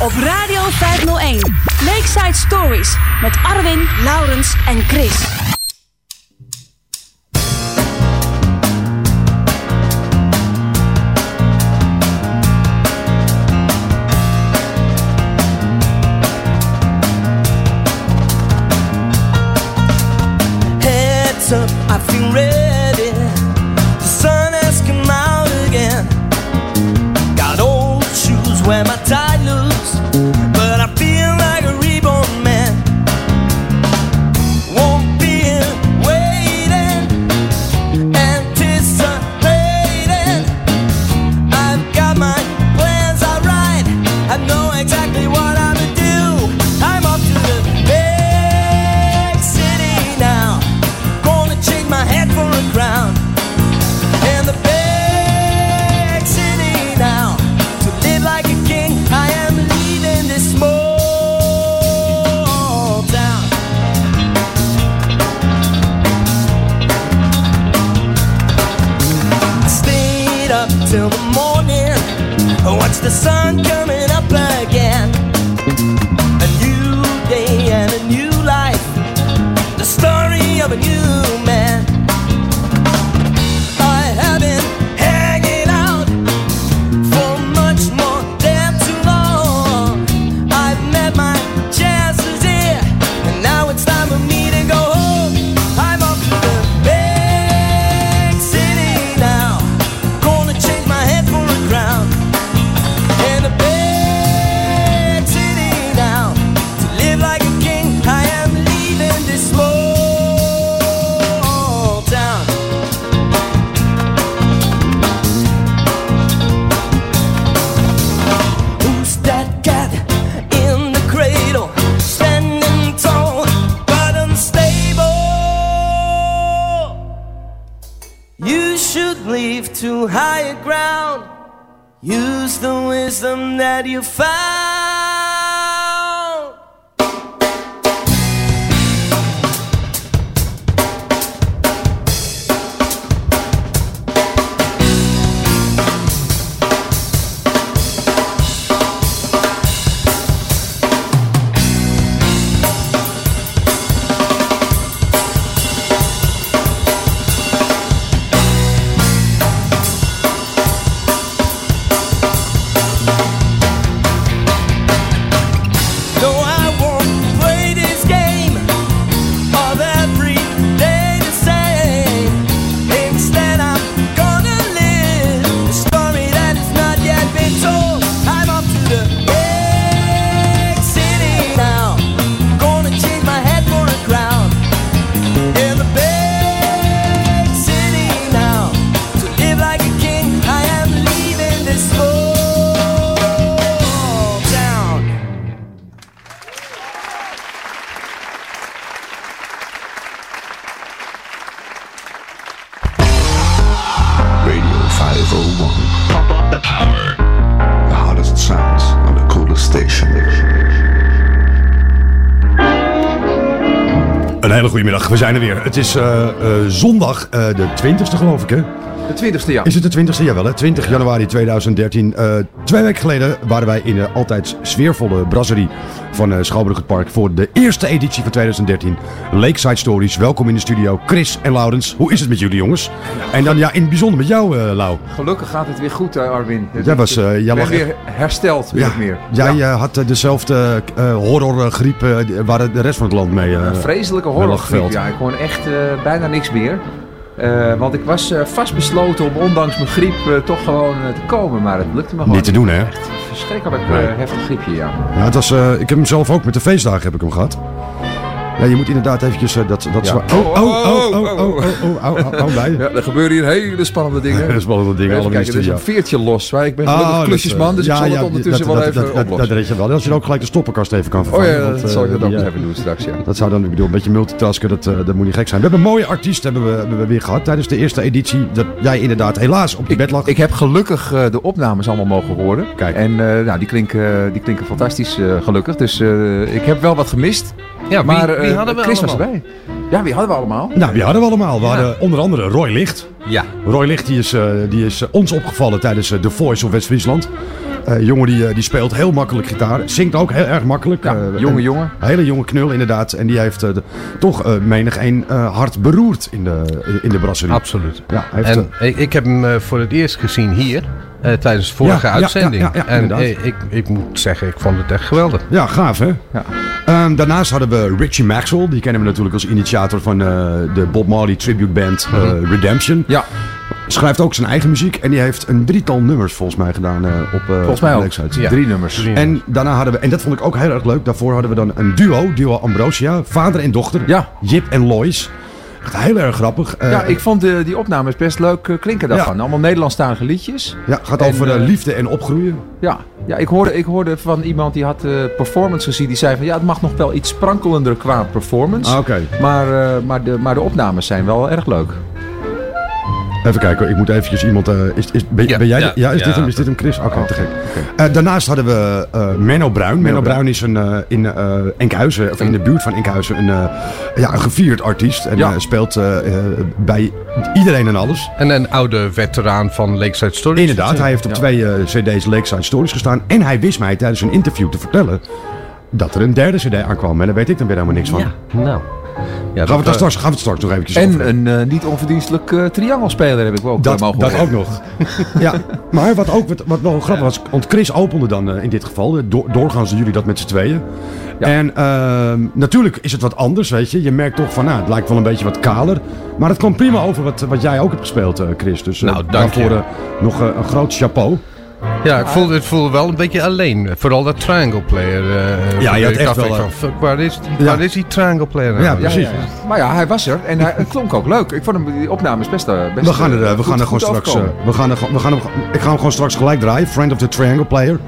op Radio 501. Lakeside Stories met Arwin, Laurens en Chris. We zijn er weer. Het is eh, eh, zondag, eh, de 20ste geloof ik hè? De twintigste jaar. Is het de 20ste? Jawel hè? 20 januari 2013. Eh, twee weken geleden waren wij in de altijd sfeervolle brasserie van uh, Schouwburg het Park voor de eerste editie van 2013. Lakeside Stories. Welkom in de studio Chris en Laurens. Hoe is het met jullie jongens? En dan ja, in het bijzonder met jou eh Lau. Gelukkig gaat het weer goed, eh, Arwin. Jij was, eh, jij ben lag weer hersteld, Ja, of meer. jij Ja. eh, had eh, dezelfde eh horrorgriep eh, waar de rest van het land mee... eh, Een vreselijke horrorgriep. Ja, ik kon echt eh, bijna niks meer. Eh, want ik was eh, vastbesloten om ondanks mijn griep eh, toch gewoon te komen. Maar het lukte me gewoon Niet te doen, hè? Echt een verschrikkelijk eh, Nee. heftig griepje, ja. Ja, het was, eh, ik heb hem zelf ook met de feestdagen heb ik hem gehad. Ja, je moet inderdaad eventjes uh, dat, dat ja. zwaar... Oh oh oh, oh, oh, oh, oh, oh, oh, oh, oh, bij. Ja, er gebeuren hier hele spannende dingen. spannende dingen. Even kijken, er is een veertje los. Ik ben ah, gelukkig klusjesman, eh, dus ik zal het ondertussen wel even dat, oplossen. Dat, dat, je wel. Als je ook gelijk de stoppenkast even kan vervangen. Oh ja, dat want, zal ik dat ook nog even doen straks, ja. Dat zou dan, ik bedoel, een beetje multitasken, dat, eh, dat moet niet gek zijn. We hebben een mooie artiest hebben we, weer gehad tijdens de eerste editie. Dat jij inderdaad helaas op je bed lag. Ik heb gelukkig de opnames allemaal mogen horen. Kijk. En nou, die klinken, die klinken fantastisch, gelukkig. Dus ik heb wel wat gemist. Ja, maar wie eh, hadden we Chris was allemaal? erbij. Ja, wie hadden we allemaal? Nou, die hadden we allemaal. We Ja. hadden onder andere Roy Licht. Ja, Roy Licht die is, eh, die is eh, ons opgevallen tijdens The Voice of West-Friesland. Eh, jongen die, eh, die speelt heel makkelijk gitaar. Zingt ook heel erg makkelijk. Ja, Eh, jonge en- jongen. Een hele jonge knul inderdaad. En die heeft de- toch eh, menig een eh, hart beroerd in de, in de brasserie. Absoluut. Ja, heeft, En ik, ik heb hem voor het eerst gezien hier, eh, tijdens de vorige Ja, uitzending. ja, ja, ja, en ik, ik moet zeggen, ik vond het echt geweldig. Ja, gaaf hè? Ja. Ehm, daarnaast hadden we Richie Maxwell. Die kennen we natuurlijk als initiator van eh, de Bob Marley tribute band eh, Mhm. Redemption. Ja, Schrijft ook zijn eigen muziek. En die heeft een drietal nummers volgens mij gedaan eh, op eh volgens mij ook. Ja. Drie nummers. En daarna hadden we, en dat vond ik ook heel erg leuk. Daarvoor hadden we dan een duo, duo Ambrosia. Vader en dochter. Ja. Jip en Lois. Echt heel erg grappig. Eh, Ja, ik vond de, die opnames best leuk klinken daarvan. Ja. Allemaal Nederlandstalige liedjes. ja, gaat en, over liefde en opgroeien. Ja, ja ik, hoorde, ik hoorde van iemand die had de performance gezien. Die zei van ja, het mag nog wel iets sprankelender qua performance. Ah, oké. Maar, eh, maar, de, maar de opnames zijn wel erg leuk. Even kijken, ik moet eventjes iemand... eh, is, is, ben, Ja, ben jij... ja, Ja, is, ja. Dit hem, is dit hem, Chris? Oké, te gek. Eh, daarnaast hadden we eh, Menno Bruin. Menno Bruin is een, eh, in eh, Enkhuizen, of in de buurt van Enkhuizen, een, eh, ja, een gevierd artiest. En Ja. eh, speelt bij iedereen en alles. En een oude veteraan van Lakeside Stories. Inderdaad, hij heeft op Ja. twee eh, cd's Lakeside Stories gestaan. En hij wist mij tijdens een interview te vertellen dat er een derde cd aankwam. En daar weet ik dan weer helemaal niks van. Ja, nou. Ja, Gaan, we het eh, straks, gaan we het straks nog eventjes over En een eh, niet onverdienstelijk eh triangelspeler heb ik wel ook Dat, eh, mogen dat ook nog. ja, maar wat ook wat, wat wel grappig was, want Chris opende dan eh, in dit geval. eh, Door, doorgaans doen jullie dat met z'n tweeën. Ja. En ehm, natuurlijk is het wat anders, weet je. Je merkt toch van, nou, het lijkt wel een beetje wat kaler. Maar het kwam prima over wat, wat jij ook hebt gespeeld, eh, Chris. Dus eh, Nou, dank je. daarvoor eh, nog eh, een groot chapeau. Ja, ik voelde, het voelde wel een beetje alleen. Vooral dat triangle player. eh, Ja, je had ik echt dacht wel, ik eh, van, fuck, waar is die, Ja. waar is die triangle player nou? Ja, precies. ja, ja. Maar ja, hij was er en hij, het klonk ook leuk. Ik vond hem, die opnames best, eh, best We gaan er, we goed- gaan er gewoon straks. eh, we gaan er, we gaan hem, ik ga hem gewoon straks gelijk draaien. Friend of the Triangle Player.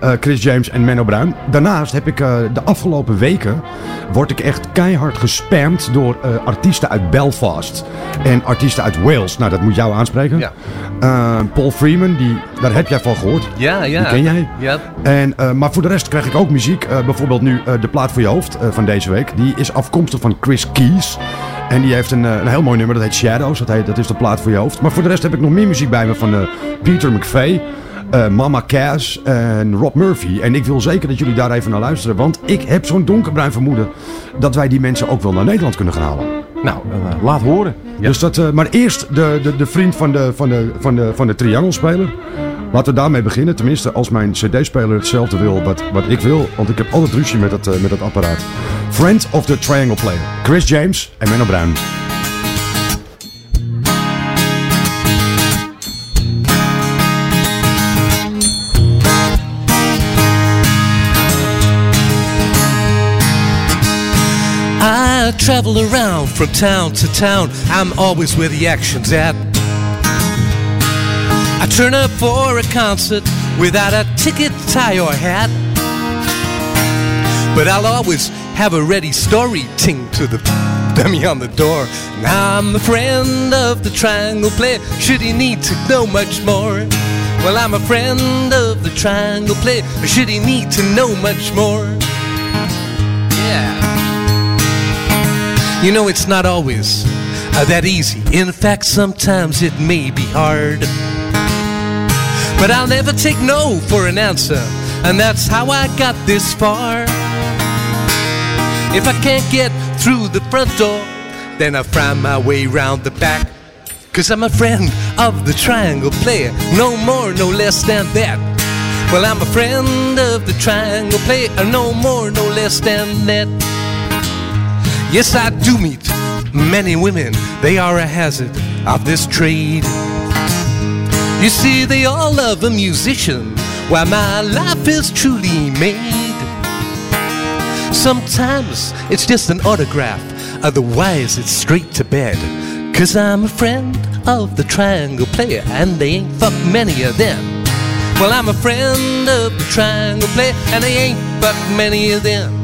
Eh, Chris James en Menno Bruin. Daarnaast heb ik eh, de afgelopen weken. word ik echt keihard gespamd door eh, artiesten uit Belfast. En artiesten uit Wales. Nou, dat moet jou aanspreken. Ja. Paul Freeman, die, daar heb jij van gehoord. Ja, ja. Die ken jij? Ja, En, maar voor de rest krijg ik ook muziek. Bijvoorbeeld nu de plaat voor je hoofd van deze week. Die is afkomstig van Chris Keys. En die heeft een, een heel mooi nummer, dat heet Shadows. Dat, heet, dat is de plaat voor je hoofd. Maar voor de rest heb ik nog meer muziek bij me van Peter McVeigh. Eh, Mama Cass en Rob Murphy. En ik wil zeker dat jullie daar even naar luisteren. Want ik heb zo'n donkerbruin vermoeden dat wij die mensen ook wel naar Nederland kunnen gaan halen. Nou, eh, laat horen. Ja. Dus dat, eh, maar eerst de, de, de vriend van de, van de, van de, van de triangelspeler. Laten we daarmee beginnen. Tenminste, als mijn cd-speler hetzelfde wil wat, wat ik wil. Want ik heb altijd ruzie met dat, met dat apparaat. Friend of the Triangle Player. Chris James en Menno Bruin. I travel around from town to town. I'm always where the action's at. I turn up for a concert without a ticket, tie, or hat. But I'll always have a ready story ting to the dummy on the door. Now I'm a friend of the triangle player. Should he need to know much more? Well, I'm a friend of the triangle player. Should he need to know much more? Yeah. You know, it's not always uh, that easy. In fact, sometimes it may be hard. But I'll never take no for an answer, and that's how I got this far. If I can't get through the front door, then I find my way round the back. Cause I'm a friend of the triangle player, no more, no less than that. Well, I'm a friend of the triangle player, no more, no less than that. Yes, I do meet many women. They are a hazard of this trade. You see, they all love a musician, while my life is truly made. Sometimes it's just an autograph, otherwise, it's straight to bed. Cause I'm a friend of the triangle player, and they ain't fuck many of them. Well, I'm a friend of the triangle player, and they ain't but many of them.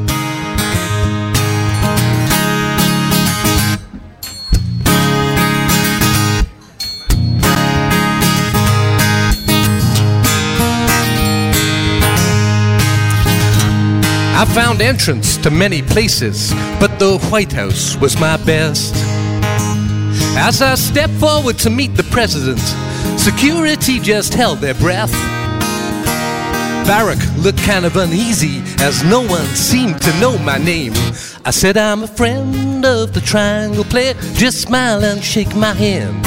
I found entrance to many places, but the White House was my best. As I stepped forward to meet the president, security just held their breath. Barak looked kind of uneasy as no one seemed to know my name. I said, I'm a friend of the triangle player. Just smile and shake my hand.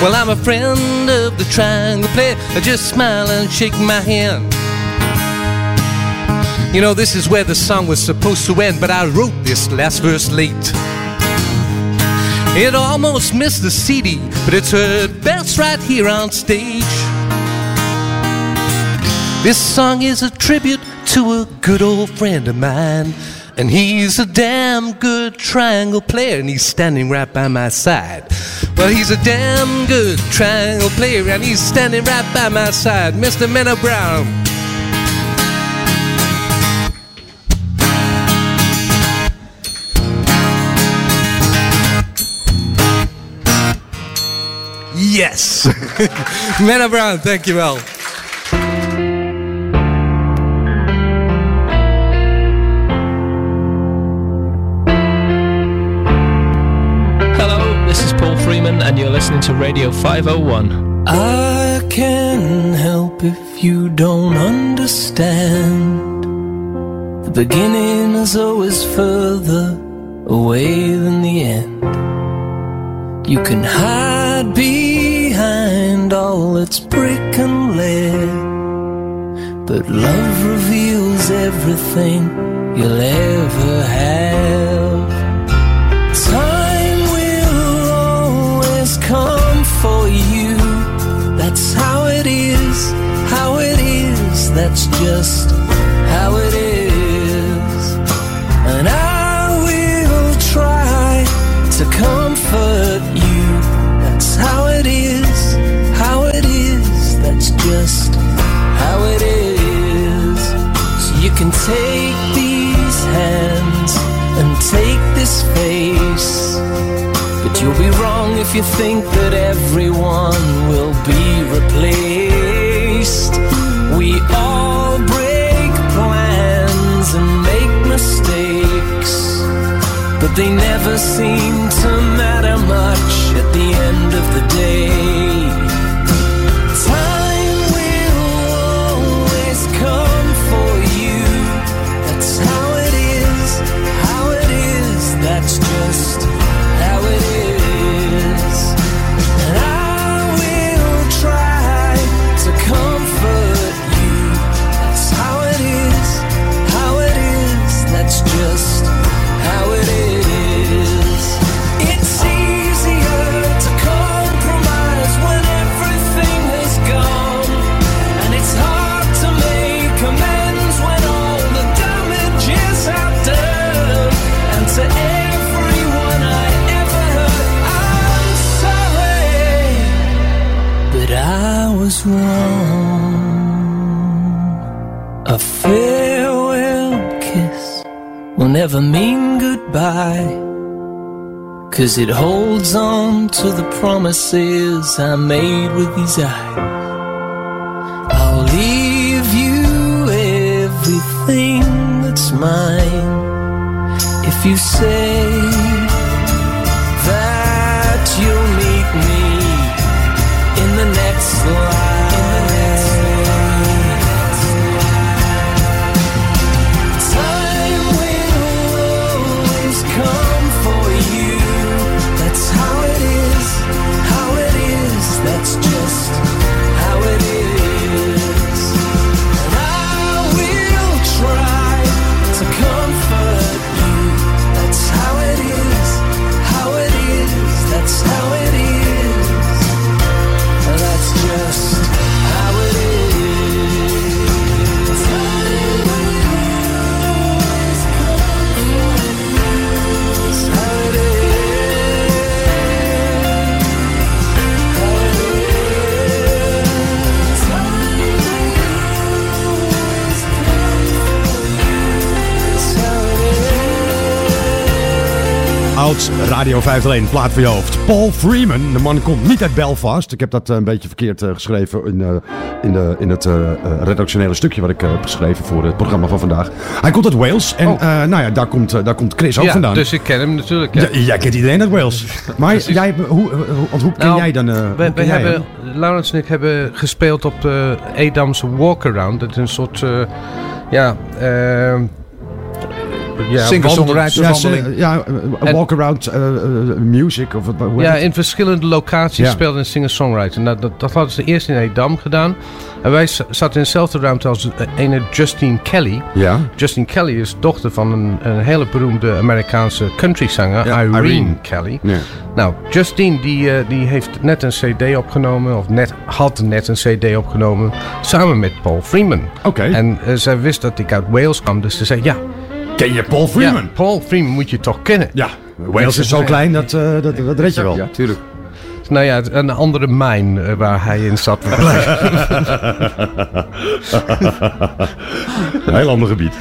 Well, I'm a friend of the triangle player. Just smile and shake my hand. You know, this is where the song was supposed to end, but I wrote this last verse late. It almost missed the CD, but it's heard best right here on stage. This song is a tribute to a good old friend of mine. And he's a damn good triangle player, and he's standing right by my side. Well, he's a damn good triangle player, and he's standing right by my side, Mr. Menno Brown. Yes! Menno Brown, dankjewel. Hello, this is Paul Freeman, and you're listening to Radio 501. I can help if you don't understand. The beginning is always further away than the end. You can hide behind all its brick and lead. But love reveals everything you'll ever have. Time will always come for you. That's how it is, how it is. That's just how it is. And I will try to comfort you. That's how it is, That's just how it is. So you can take these hands and take this face. But you'll be wrong if you think that everyone will be replaced. We all break plans and make mistakes, but they never seem to matter much at the end of the day. A farewell kiss will never mean goodbye. Cause it holds on to the promises I made with these eyes. I'll leave you everything that's mine. If you say Oud Radio 501, plaat voor je hoofd. Paul Freeman, de man komt niet uit Belfast. Ik heb dat eh, een beetje verkeerd eh, geschreven in, eh, in, de, in het redactionele stukje wat ik heb geschreven voor het programma van vandaag. Hij komt uit Wales en Oh. nou ja, daar komt, daar komt Chris ook ja, vandaan. dus ik ken hem natuurlijk. Ja. Ja, jij kent iedereen uit Wales. Maar jij, hoe, hoe, want hoe ken Nou, jij dan? eh, We, we jij hebben, hem? Laurens en ik hebben gespeeld op de Edamse Walkaround. Dat is een soort, ja, ehm ja, Singer-songwriter. Ja, wandeling. walk-around eh, eh, music of wat hoe Ja, in verschillende locaties Ja. speelde een singer-songwriter. Nou, dat, dat hadden ze eerst in Edam gedaan. En wij zaten in dezelfde ruimte als ene Justine Kelly. ja. Justine Kelly is dochter van een, een hele beroemde Amerikaanse countryzanger, Ja, Irene, Irene. Kelly. Ja. Nou, Justine die, eh, die heeft net een cd opgenomen, of net, had net een cd opgenomen, samen met Paul Freeman. Oké. En zij wist dat ik uit Wales kwam, dus ze zei, ja, Ken je Paul Freeman? ja, Paul Freeman moet je toch kennen. Ja, Wales is zo klein dat, eh, dat, dat red je wel. Ja, tuurlijk. Nou ja, een andere mijn eh, waar hij in zat. Een heel ander gebied.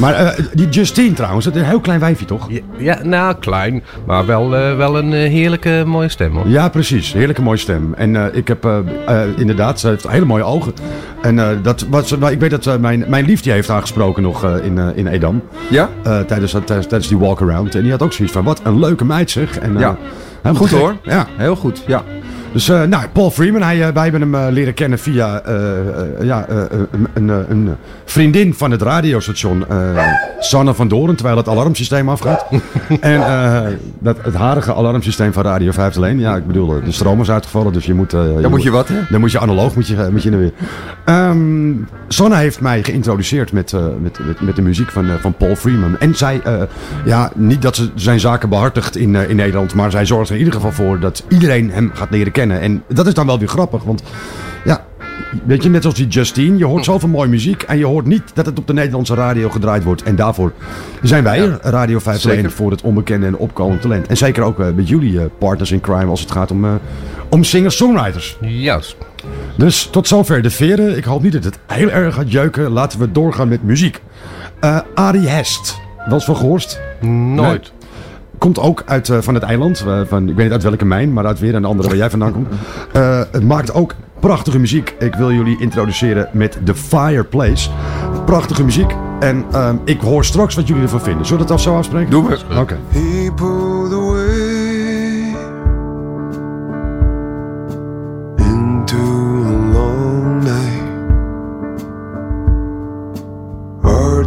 Maar eh, die Justine trouwens, dat is een heel klein wijfje toch? ja, ja, nou, klein, maar wel, eh, wel een eh, heerlijke mooie stem hoor. Ja, precies. Heerlijke mooie stem. En ik heb inderdaad, ze heeft hele mooie ogen. En dat was, nou, ik weet dat mijn, mijn liefje heeft aangesproken nog in, in Edam. Ja? tijdens, tijdens, tijdens die walk-around. En die had ook zoiets van, wat een leuke meid zeg. En, Ja. Goed hoor. Ja. Heel goed. Ja. Dus eh, nou, Paul Freeman, hij, eh, wij hebben hem eh, leren kennen via ja, een, een, vriendin van het radiostation, Sanne van Doren, terwijl het alarmsysteem afgaat. en dat, het harige alarmsysteem van Radio 501. Ja, ik bedoel, de stroom is uitgevallen, dus je moet... Dan moet je wat, hè? dan moet je analoog moet je, moet je er weer. Ehm Sanne heeft mij geïntroduceerd met, met, met, met de muziek van, van Paul Freeman. En zij, ja, niet dat ze zijn zaken behartigt in, in Nederland, maar zij zorgt er in ieder geval voor dat iedereen hem gaat leren kennen. En dat is dan wel weer grappig, want ja, weet je, net als die Justine, je hoort zoveel mooie muziek en je hoort niet dat het op de Nederlandse radio gedraaid wordt. En daarvoor zijn wij er, Radio 501, Zeker. voor het onbekende en opkomend talent. En zeker ook eh, met jullie eh, partners in crime als het gaat om, eh, om singer-songwriters. Juist. Dus tot zover de veren. Ik hoop niet dat het heel erg gaat jeuken. Laten we doorgaan met muziek. Eh Arie Hest. Wel eens van gehoord? Nooit. Komt ook uit, eh, van het eiland. eh, van, ik weet niet uit welke mijn, maar uit weer een andere waar jij vandaan komt. Eh, het maakt ook prachtige muziek. Ik wil jullie introduceren met The Fireplace. Prachtige muziek. En ehm, ik hoor straks wat jullie ervan vinden. Zullen we dat zo afspreken? Doen we. Oké.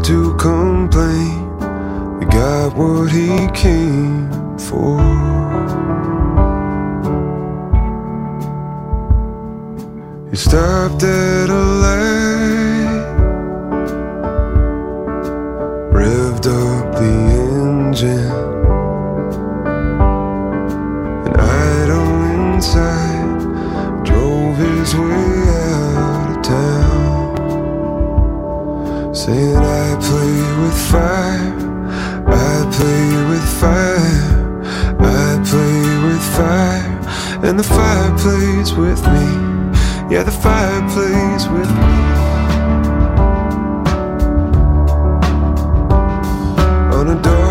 To complain. Got what he came for. He stopped at a light, revved up the engine. and idle inside drove his way out of town saying I play with fire and the fire plays with me. Yeah the fire plays with me. On a dark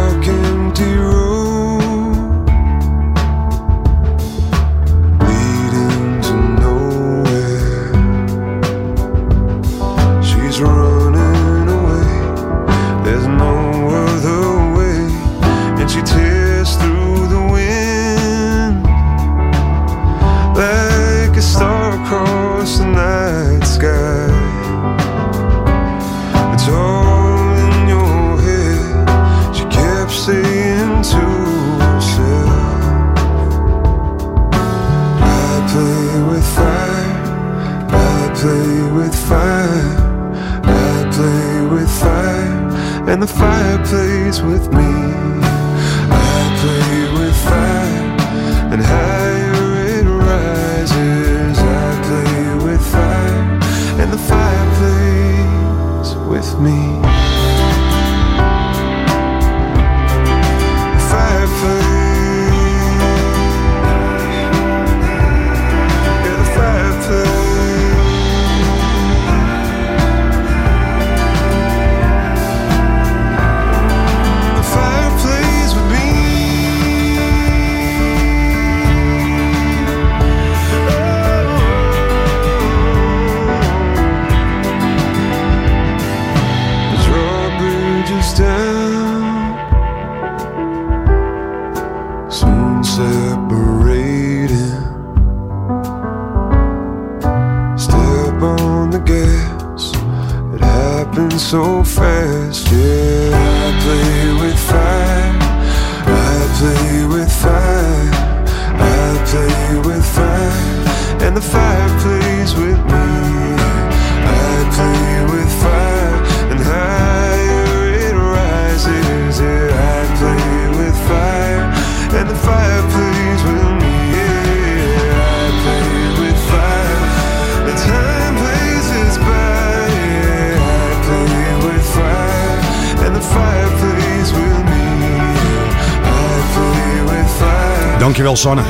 Sanne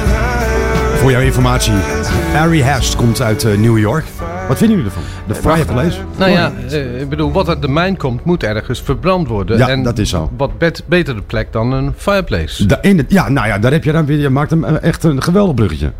voor jouw informatie. Harry Hest komt uit eh, New York. Wat vinden jullie ervan? De Fireplace? Nou ja, eh, ik bedoel, wat uit de mijn komt, moet ergens verbrand worden. Ja, en dat is zo. Wat bet, betere plek dan een fireplace. Da- in het, ja, nou ja, daar heb je dan weer. Je maakt hem eh, echt een geweldig bruggetje.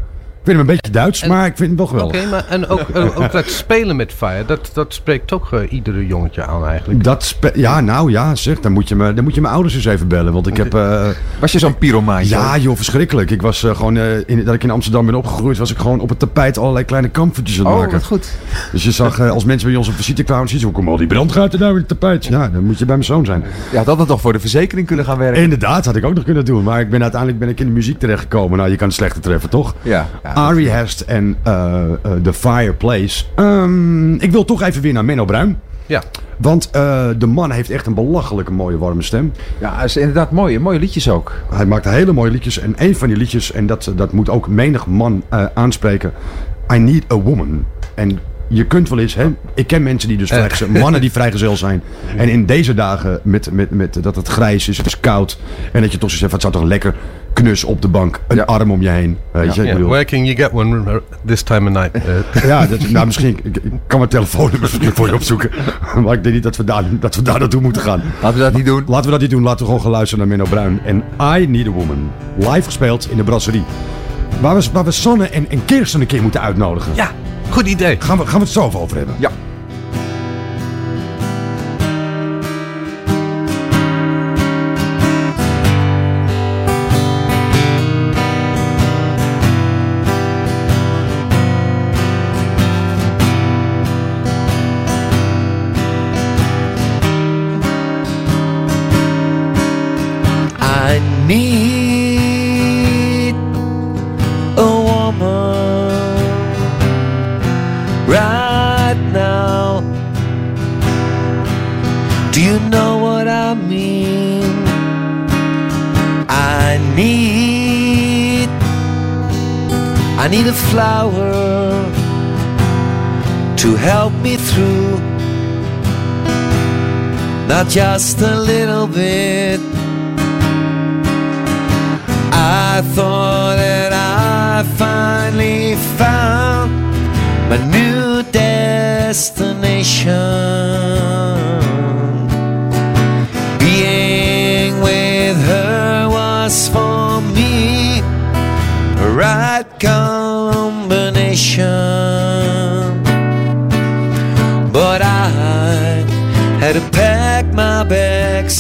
Ik vind hem een beetje Duits, En- maar ik vind hem wel Oké, maar en ook, ook dat spelen met fire, dat, dat spreekt toch eh, iedere jongetje aan eigenlijk. Dat ja, nou ja, zeg, dan moet, je me, dan moet je mijn ouders eens even bellen. Want ik heb. eh, Was je zo'n pyromaantje? ja, joh, verschrikkelijk. Ik was eh, gewoon. eh, in, dat ik in Amsterdam ben opgegroeid, was ik gewoon op het tapijt allerlei kleine kampvertjes aan het Oh, maken. wat goed. Dus je zag, als mensen bij ons op visite kwamen, zie je, hoe komen al die brandgaten nou in het tapijt? Ja, dan moet je bij mijn zoon zijn. Je had altijd nog voor de verzekering kunnen gaan werken. Inderdaad, had ik ook nog kunnen doen. Maar ik ben uiteindelijk ben ik in de muziek terechtgekomen. Nou, je kan het slechter treffen, toch? Ja. ja. Ari Hest en eh, eh, The Fireplace. Ehm, ik wil toch even weer naar Menno Bruin. Ja, Want eh, de man heeft echt een belachelijke mooie warme stem. Ja, is inderdaad mooie, mooie liedjes ook. Hij maakt hele mooie liedjes. En een van die liedjes, en dat, dat moet ook menig man aanspreken. I Need a Woman. En je kunt wel eens, hè, ik ken mensen die dus vrijgezel, mannen die vrijgezel zijn. En in deze dagen, met, met, met, dat het grijs is, het is koud. En dat je toch zo zegt, het zou toch lekker knus op de bank. Een arm om je heen. Weet je, ik ja. bedoel, where can you get one this time of night? Eh, Ja, dat, nou, misschien ik, ik kan mijn telefoonnummer misschien voor je opzoeken. Maar ik denk niet dat we daar, dat we daar naartoe moeten gaan. Laten we dat niet doen. Laten we dat niet doen. Laten we gewoon gaan luisteren naar Menno Bruin. En I Need a Woman. Live gespeeld in de brasserie. Waar we, waar we Sanne en, en Kirsten een keer moeten uitnodigen. ja, goed idee. Gaan we, gaan we het zo over hebben. Ja. Just a little bit. I thought that I finally found my new destination. Being with her was for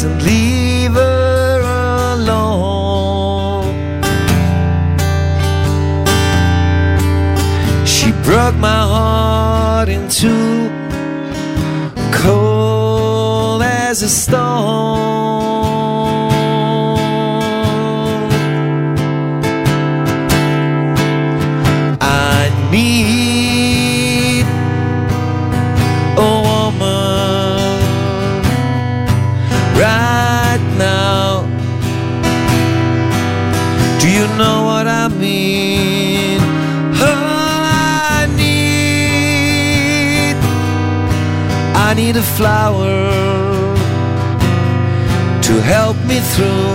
and leave her alone. She broke my heart in two, cold as a stone. Flower to help me through.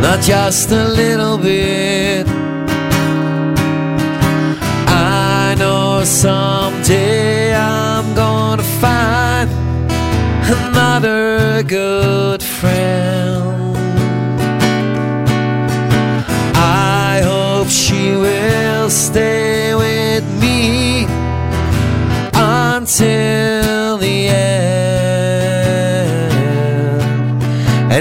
Not just a little bit. I know someday I'm gonna find another good friend. I hope she will stay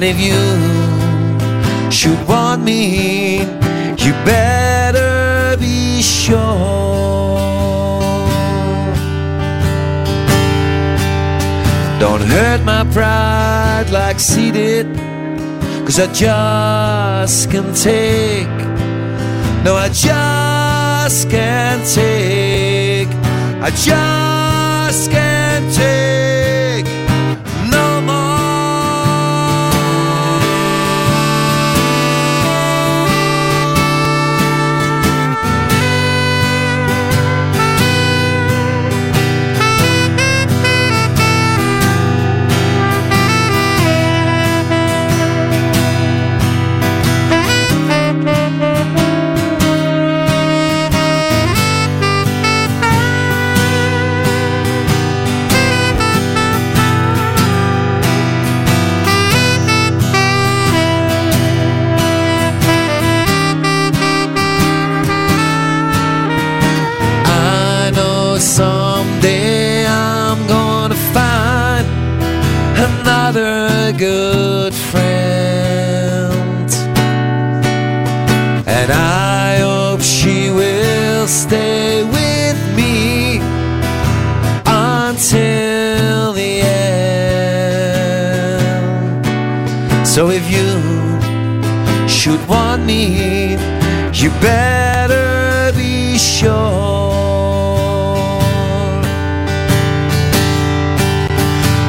And if you should want me, you better be sure. Don't hurt my pride like she did. Cause I just can't take. No, I just can't take. I just can't take So if you should want me, you better be sure.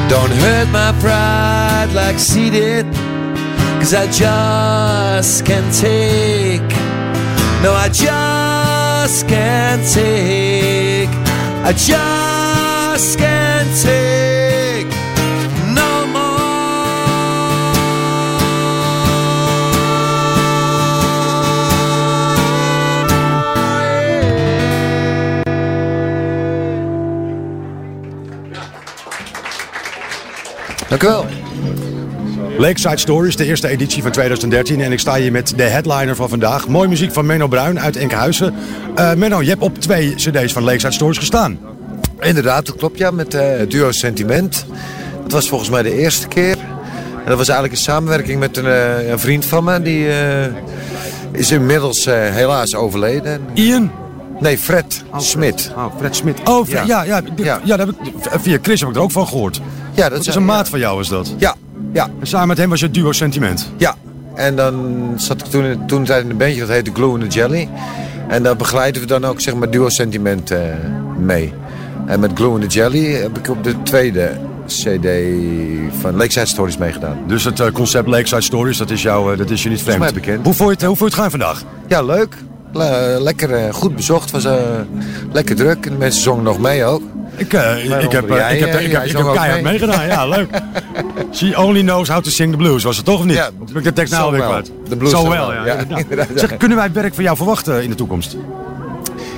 Don't hurt my pride like she did, cause I just can't take. No, I just can't take. I just can't take Dank u wel. Lakeside Stories, de eerste editie van 2013. En ik sta hier met de headliner van vandaag. Mooi muziek van Menno Bruin uit Enkhuizen. Eh Menno, je hebt op twee cd's van Lakeside Stories gestaan. Inderdaad, dat klopt ja, met het duo Sentiment. Dat was volgens mij de eerste keer. En dat was eigenlijk een samenwerking met een, eh, een vriend van me. Die is inmiddels helaas overleden. Ian? Nee, Fred Smit. Oh, Fred Smit. Oh, Fred- ja, ja, ja. ja. heb ik, via Chris heb ik er ook van gehoord. Ja, dat is een maat van jou, is dat? Ja, ja. En samen met hem was je duo Sentiment. Ja, en dan zat ik toen, in- toen tijd in een bandje dat heette Glue in the Jelly. En daar begeleiden we dan ook zeg maar duo sentiment eh, mee. En met Glue in the Jelly heb ik op de tweede cd van Lakeside Stories meegedaan. Dus het eh, concept Lakeside Stories, dat is, jou, eh, dat is je niet vreemd. mij bekend. Hoe vond je het, hoe vond je het gaan vandaag? Ja, leuk. Le- lekker eh, goed bezocht. was eh, lekker druk. En de mensen zongen nog mee ook. Ik, eh, ik, heb, Jij, ik heb, ik heb, ik heb keihard mee. meegedaan. Ja, leuk. She only knows how to sing the blues, was het toch of niet? Ja, Heb ik de tekst nou alweer kwijt? De blues Zo wel, ja. Zeg, kunnen wij werk van jou verwachten in de toekomst?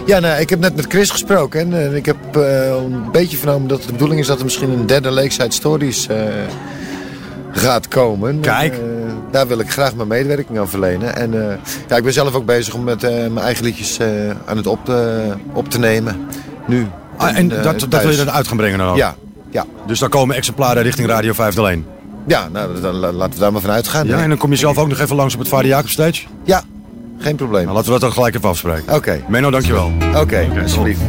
Ja, nou, ik heb net met Chris gesproken. En ik heb een beetje vernomen dat het de bedoeling is dat er misschien een derde Lakeside Stories gaat komen. Kijk. En, daar wil ik graag mijn medewerking aan verlenen. En eh, ja, ik ben zelf ook bezig om met eh, mijn eigen liedjes eh, aan het op te, op te nemen. Nu. Ah, en dat, dat wil je dan uit gaan brengen dan? Ja, ja. Dus dan komen exemplaren richting Radio 501? Ja, nou, dan, la- laten we daar maar van uitgaan. Ja, en dan kom je zelf ook nog even langs op het Vader Jacob Stage? Ja, geen probleem. Nou, laten we dat dan gelijk even afspreken. Oké, Menno, dankjewel. oké, alsjeblieft.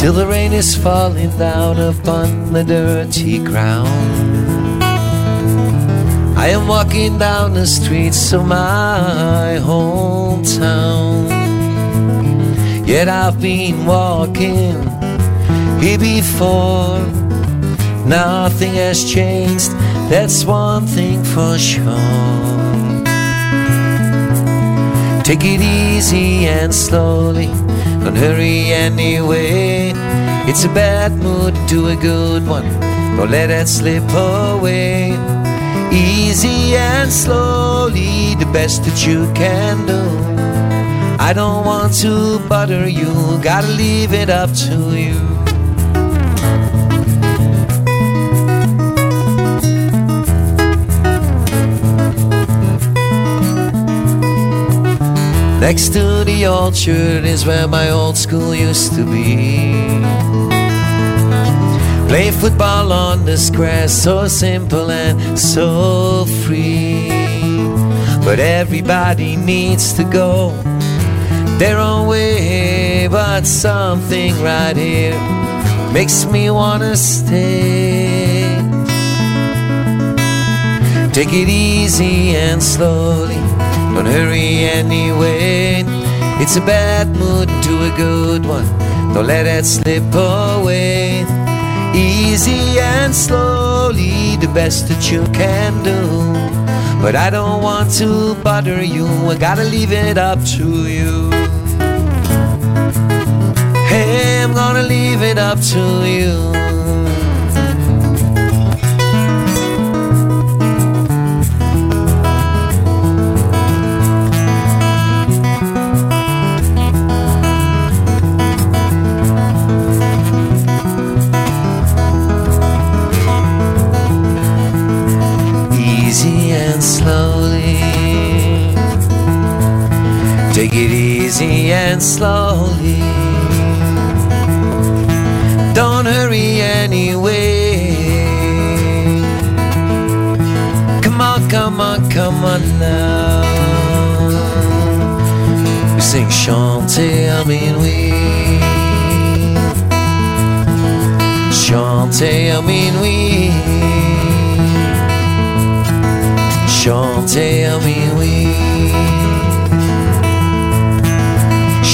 Still the rain is falling down upon the dirty ground. I am walking down the streets of my hometown. Yet I've been walking here before. Nothing has changed, that's one thing for sure. Take it easy and slowly, don't hurry anyway. It's a bad mood to a good one, don't let it slip away. Easy and slowly, the best that you can do. I don't want to bother you, gotta leave it up to you. Next to the church is where my old school used to be. Play football on the square, so simple and so free. But everybody needs to go their own way. But something right here makes me wanna stay. Take it easy and slowly, don't hurry anyway. It's a bad mood to a good one, don't let it slip away. Easy and slowly, the best that you can do. But I don't want to bother you, I gotta leave it up to you. Hey, I'm gonna leave it up to you. Easy and slowly. Don't hurry anyway. Come on, come on, come on now. We sing Chante, mean we. Chante, I mean we. Chante,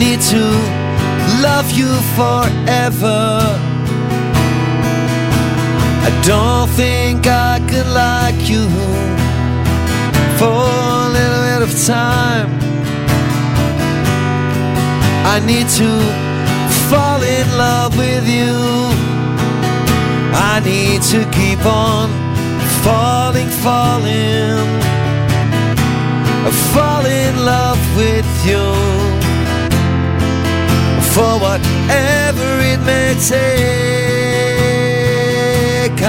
need to love you forever. I don't think I could like you for a little bit of time. I need to fall in love with you. I need to keep on falling, falling, fall in love with you for whatever it may take.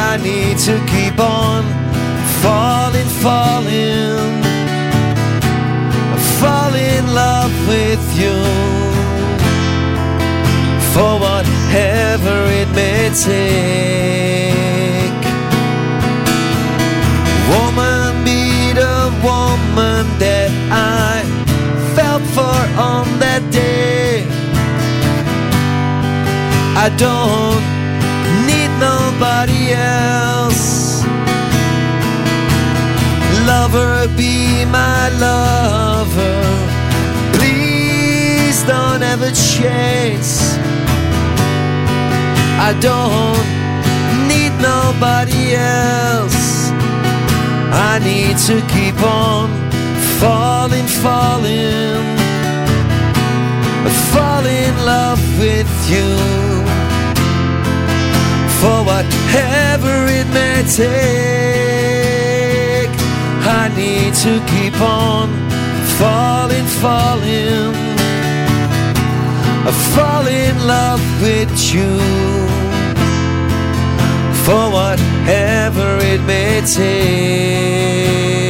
I need to keep on falling, falling, fall in love with you for whatever it may take. Woman, be the woman that I felt for on that day. I don't need nobody else. Lover, be my lover. Please don't ever chase. I don't need nobody else. I need to keep on falling, falling, fall in love with you for whatever it may take. I need to keep on falling, falling. I fall in love with you for whatever it may take.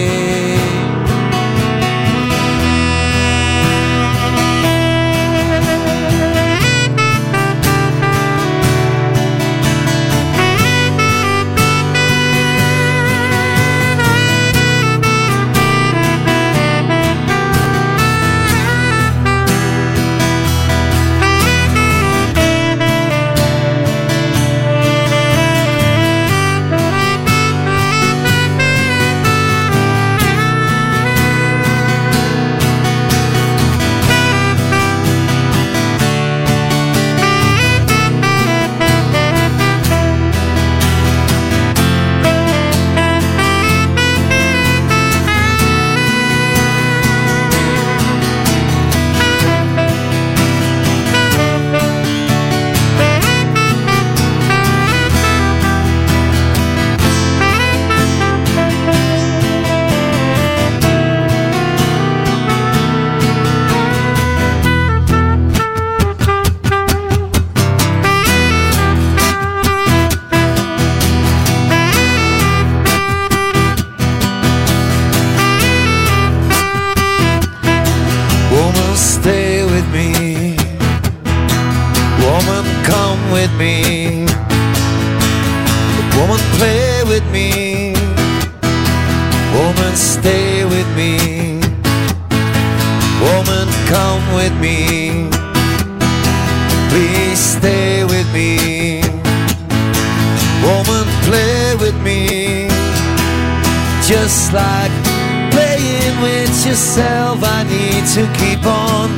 With me. Please stay with me. Woman, play with me. Just like playing with yourself, I need to keep on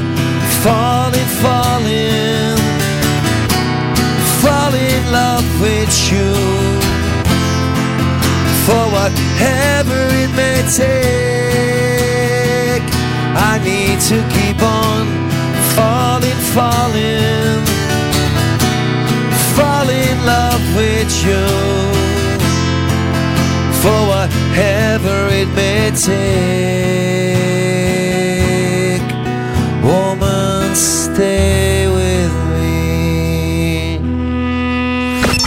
falling, falling, fall in love with you for whatever it may take. Need to keep on falling, falling, fall in love with you for whatever it may take. Woman, stay with me.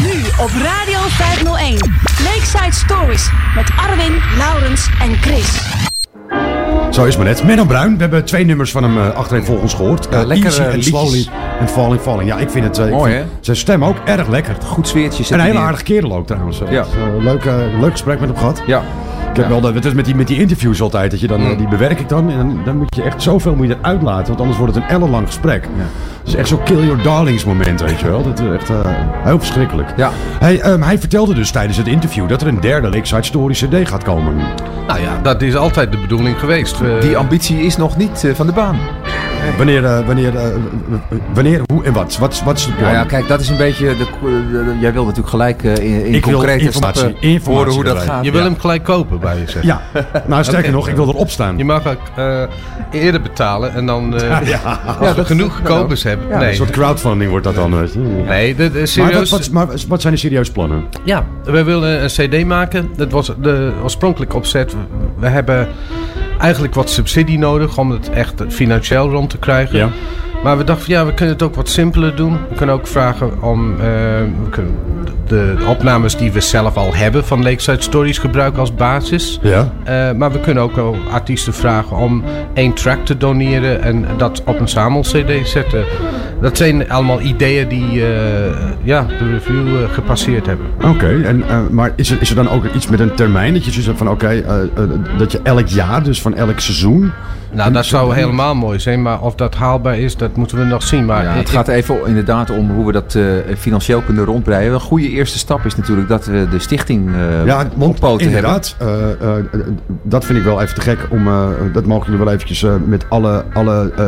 Nu op Radio 501. Lakeside Stories met Arwin, Laurens en Chris. Zo is maar net. Menno Bruin, we hebben twee nummers van hem uh, achtereenvolgens gehoord. Ja, Eh, lekker, Easy eh, and liedjes. Slowly en Falling Falling. Ja, ik vind het... eh, Mooi, vind hè? Zijn stem ook erg lekker. Goed sfeertje. En een hele aardige kerel ook trouwens. Eh, Ja. eh, leuk, eh, leuk gesprek met hem gehad. Ja. Ik heb wel het is met die, met die interviews altijd, dat je dan, Mm. eh, die bewerk ik dan. En dan, dan moet je echt zoveel moet je eruit laten, want anders wordt het een ellenlang gesprek. Het is echt zo'n kill your darlings moment, weet je wel. Dat is echt eh, heel verschrikkelijk. Ja. Hij, ehm, hij vertelde dus tijdens het interview dat er een derde Lakeside Story CD gaat komen. Nou ja, dat is altijd de bedoeling geweest. We- Die ambitie is nog niet eh, van de baan. Wanneer, eh, wanneer, eh, wanneer, hoe en wat? Wat, wat is het plan? Nou ja, kijk, dat is een beetje. De, de- de- jij wil natuurlijk gelijk eh, in, in Ik wil concrete informatie, stappen informatie horen hoe dat erbij. gaat. je wil Ja. hem gelijk kopen bij je, zeg. Ja, nou sterker Oké. nog, ik wil erop staan. Je mag ook eh, eerder betalen en dan eh, ja, als we dat- genoeg kopers hebben. een nee, soort crowdfunding wordt dat dan. nee, dit is Maar, serieus. wat, wat, maar wat zijn de serieuze plannen? Ja, we wilden een cd maken. Dat was de oorspronkelijke opzet. We hebben eigenlijk wat subsidie nodig om het echt financieel rond te krijgen. Ja. Maar we dachten, ja, we kunnen het ook wat simpeler doen. We kunnen ook vragen om eh, we kunnen de opnames die we zelf al hebben van Lakeside Stories gebruiken als basis. Ja. Eh, maar we kunnen ook wel artiesten vragen om één track te doneren en dat op een samel-cd zetten. Dat zijn allemaal ideeën die eh, ja, de review eh, gepasseerd hebben. Oké, en eh, maar is er, is er dan ook iets met een termijn? Dat je hebt van oké, eh, eh, dat je elk jaar, dus van elk seizoen. Nou, dat zou helemaal mooi zijn, maar of dat haalbaar is, dat moeten we nog zien. Maar Ja, het ik- gaat even inderdaad om hoe we dat eh, financieel kunnen rondbreien. Een goede eerste stap is natuurlijk dat we de stichting eh ja, op want poten hebben. inderdaad, eh, eh, dat vind ik wel even te gek. Om, eh, dat mogen jullie wel eventjes eh, met alle, alle eh,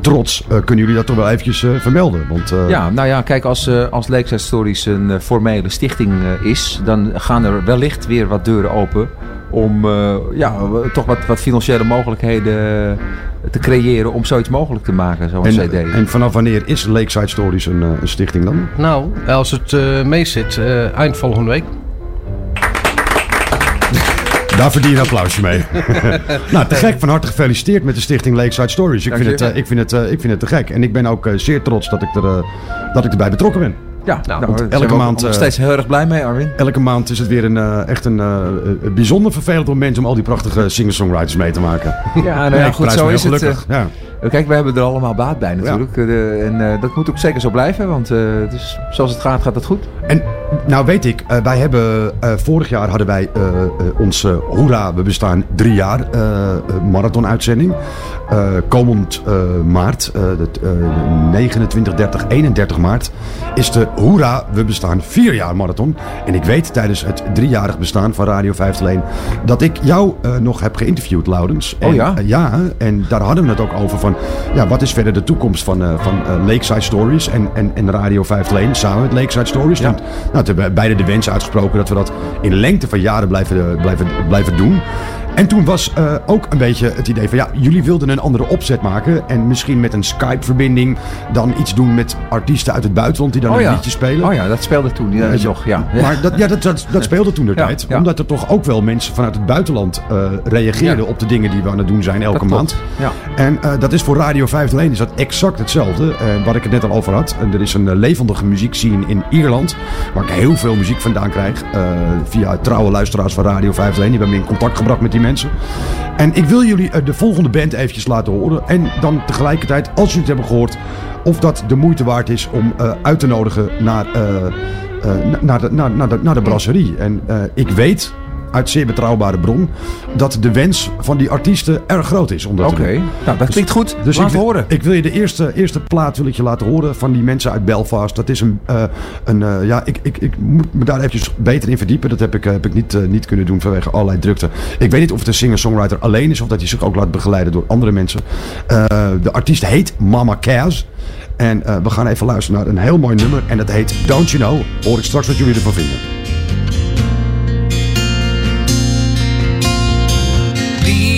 trots, eh, kunnen jullie dat toch wel eventjes vermelden. Want, eh, Ja, nou ja, kijk, als, eh als Lakeside Stories een formele stichting eh, is, dan gaan er wellicht weer wat deuren open om eh, ja, toch wat, wat financiële mogelijkheden te creëren om zoiets mogelijk te maken, zo'n cd. en, en vanaf wanneer is Lakeside Stories een, eh, een stichting dan? Nou, als het eh mee zit, eh, eind volgende week. Daar verdien je een applausje mee. nou, te gek. Van harte gefeliciteerd met de stichting Lakeside Stories. Ik Dank vind, je. het, ik, vind het, eh, ik vind het te gek. En ik ben ook zeer trots dat ik, er, eh, dat ik erbij betrokken ben. Ja, nou, daar elke zijn we maand, nog eh, steeds heel erg blij mee, Arwin. Elke maand is het weer een, eh, echt een eh, eh, bijzonder vervelend moment om al die prachtige singer-songwriters mee te maken. Ja, nou ja, goed, zo is het. ja. Eh, Kijk, we hebben er allemaal baat bij natuurlijk. Eh, de- en eh, dat moet ook zeker zo blijven, want eh, zoals het gaat, gaat het goed. En nou weet ik, eh, wij hebben eh, vorig jaar hadden wij eh, eh, onze Hoera, we bestaan drie jaar eh, eh, marathon-uitzending. Eh, komend eh, maart, eh, dat, eh, 29, 30, 31 maart, is de Hoera, we bestaan vier jaar marathon. En ik weet tijdens het driejarig bestaan van Radio 501 dat ik jou eh, nog heb geïnterviewd, Laurens. Oh ja? ja, en daar hadden we het ook over van, ja, wat is verder de toekomst van, van Lakeside Stories en, en, en Radio 501 samen met Lakeside Stories. Want, nou, toen hebben beide de wens uitgesproken dat we dat in lengte van jaren blijven, blijven, blijven doen. En toen was eh, ook een beetje het idee van ja, jullie wilden een andere opzet maken. En misschien met een Skype-verbinding dan iets doen met artiesten uit het buitenland die dan Oh een liedje spelen. Oh ja, dat speelde toen ja, nog. Ja. Maar dat, ja, dat, dat, dat speelde toen de tijd. ja. Omdat er toch ook wel mensen vanuit het buitenland eh, reageerden op de dingen die we aan het doen zijn elke Dat klopt. maand. Ja. En eh, dat is voor Radio 501 is dat exact hetzelfde. wat ik het net al over had. En er is een levendige muziekscene in Ierland. Waar ik heel veel muziek vandaan krijg. via trouwe luisteraars van Radio 501. Die hebben me in contact gebracht met die mensen. En ik wil jullie eh, de volgende band eventjes laten horen. En dan tegelijkertijd, als jullie het hebben gehoord... of dat de moeite waard is om eh, uit te nodigen naar, eh, eh, na- naar, de, naar, naar, de, naar de brasserie. En ik weet uit zeer betrouwbare bron... dat de wens van die artiesten erg groot is. Oké, nou dat klinkt goed. Dus Laat ik, wil- horen. ik wil je de eerste, eerste plaat wil ik je laten horen van die mensen uit Belfast. Dat is een, eh, een eh, ja, ik, ik, ik moet me daar eventjes beter in verdiepen. Dat heb ik, eh, heb ik niet, niet kunnen doen vanwege allerlei drukte. Ik weet niet of het een singer-songwriter alleen is of dat hij zich ook laat begeleiden door andere mensen. De artiest heet Mama Kaz. En we gaan even luisteren naar een heel mooi nummer en dat heet Don't You Know. Hoor ik straks wat jullie ervan vinden. be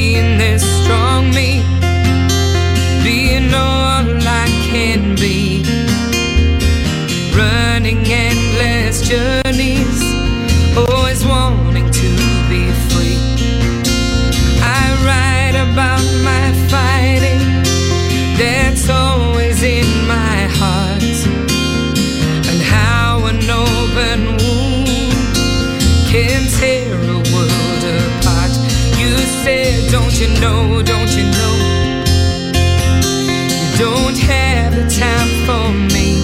you know, don't you know? You don't have the time for me.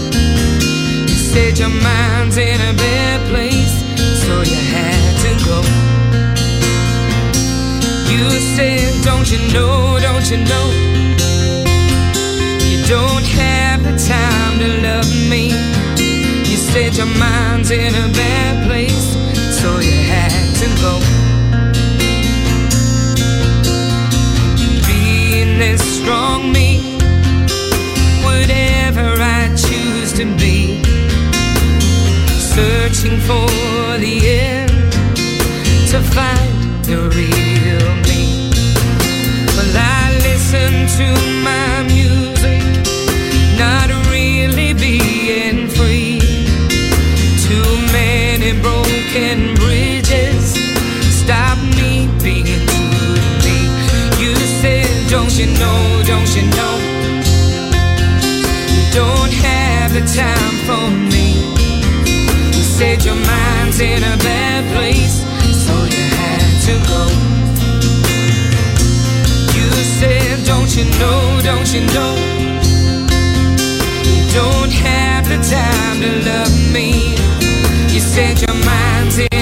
You said your mind's in a bad place, so you had to go. You said, Don't you know, don't you know? You don't have the time to love me. You said your mind's in a bad place, so you had to go. Strong me, whatever I choose to be, searching for the mind's in a bad place, so you had to go. You said, Don't you know, don't you know? You don't have the time to love me. You said your mind's in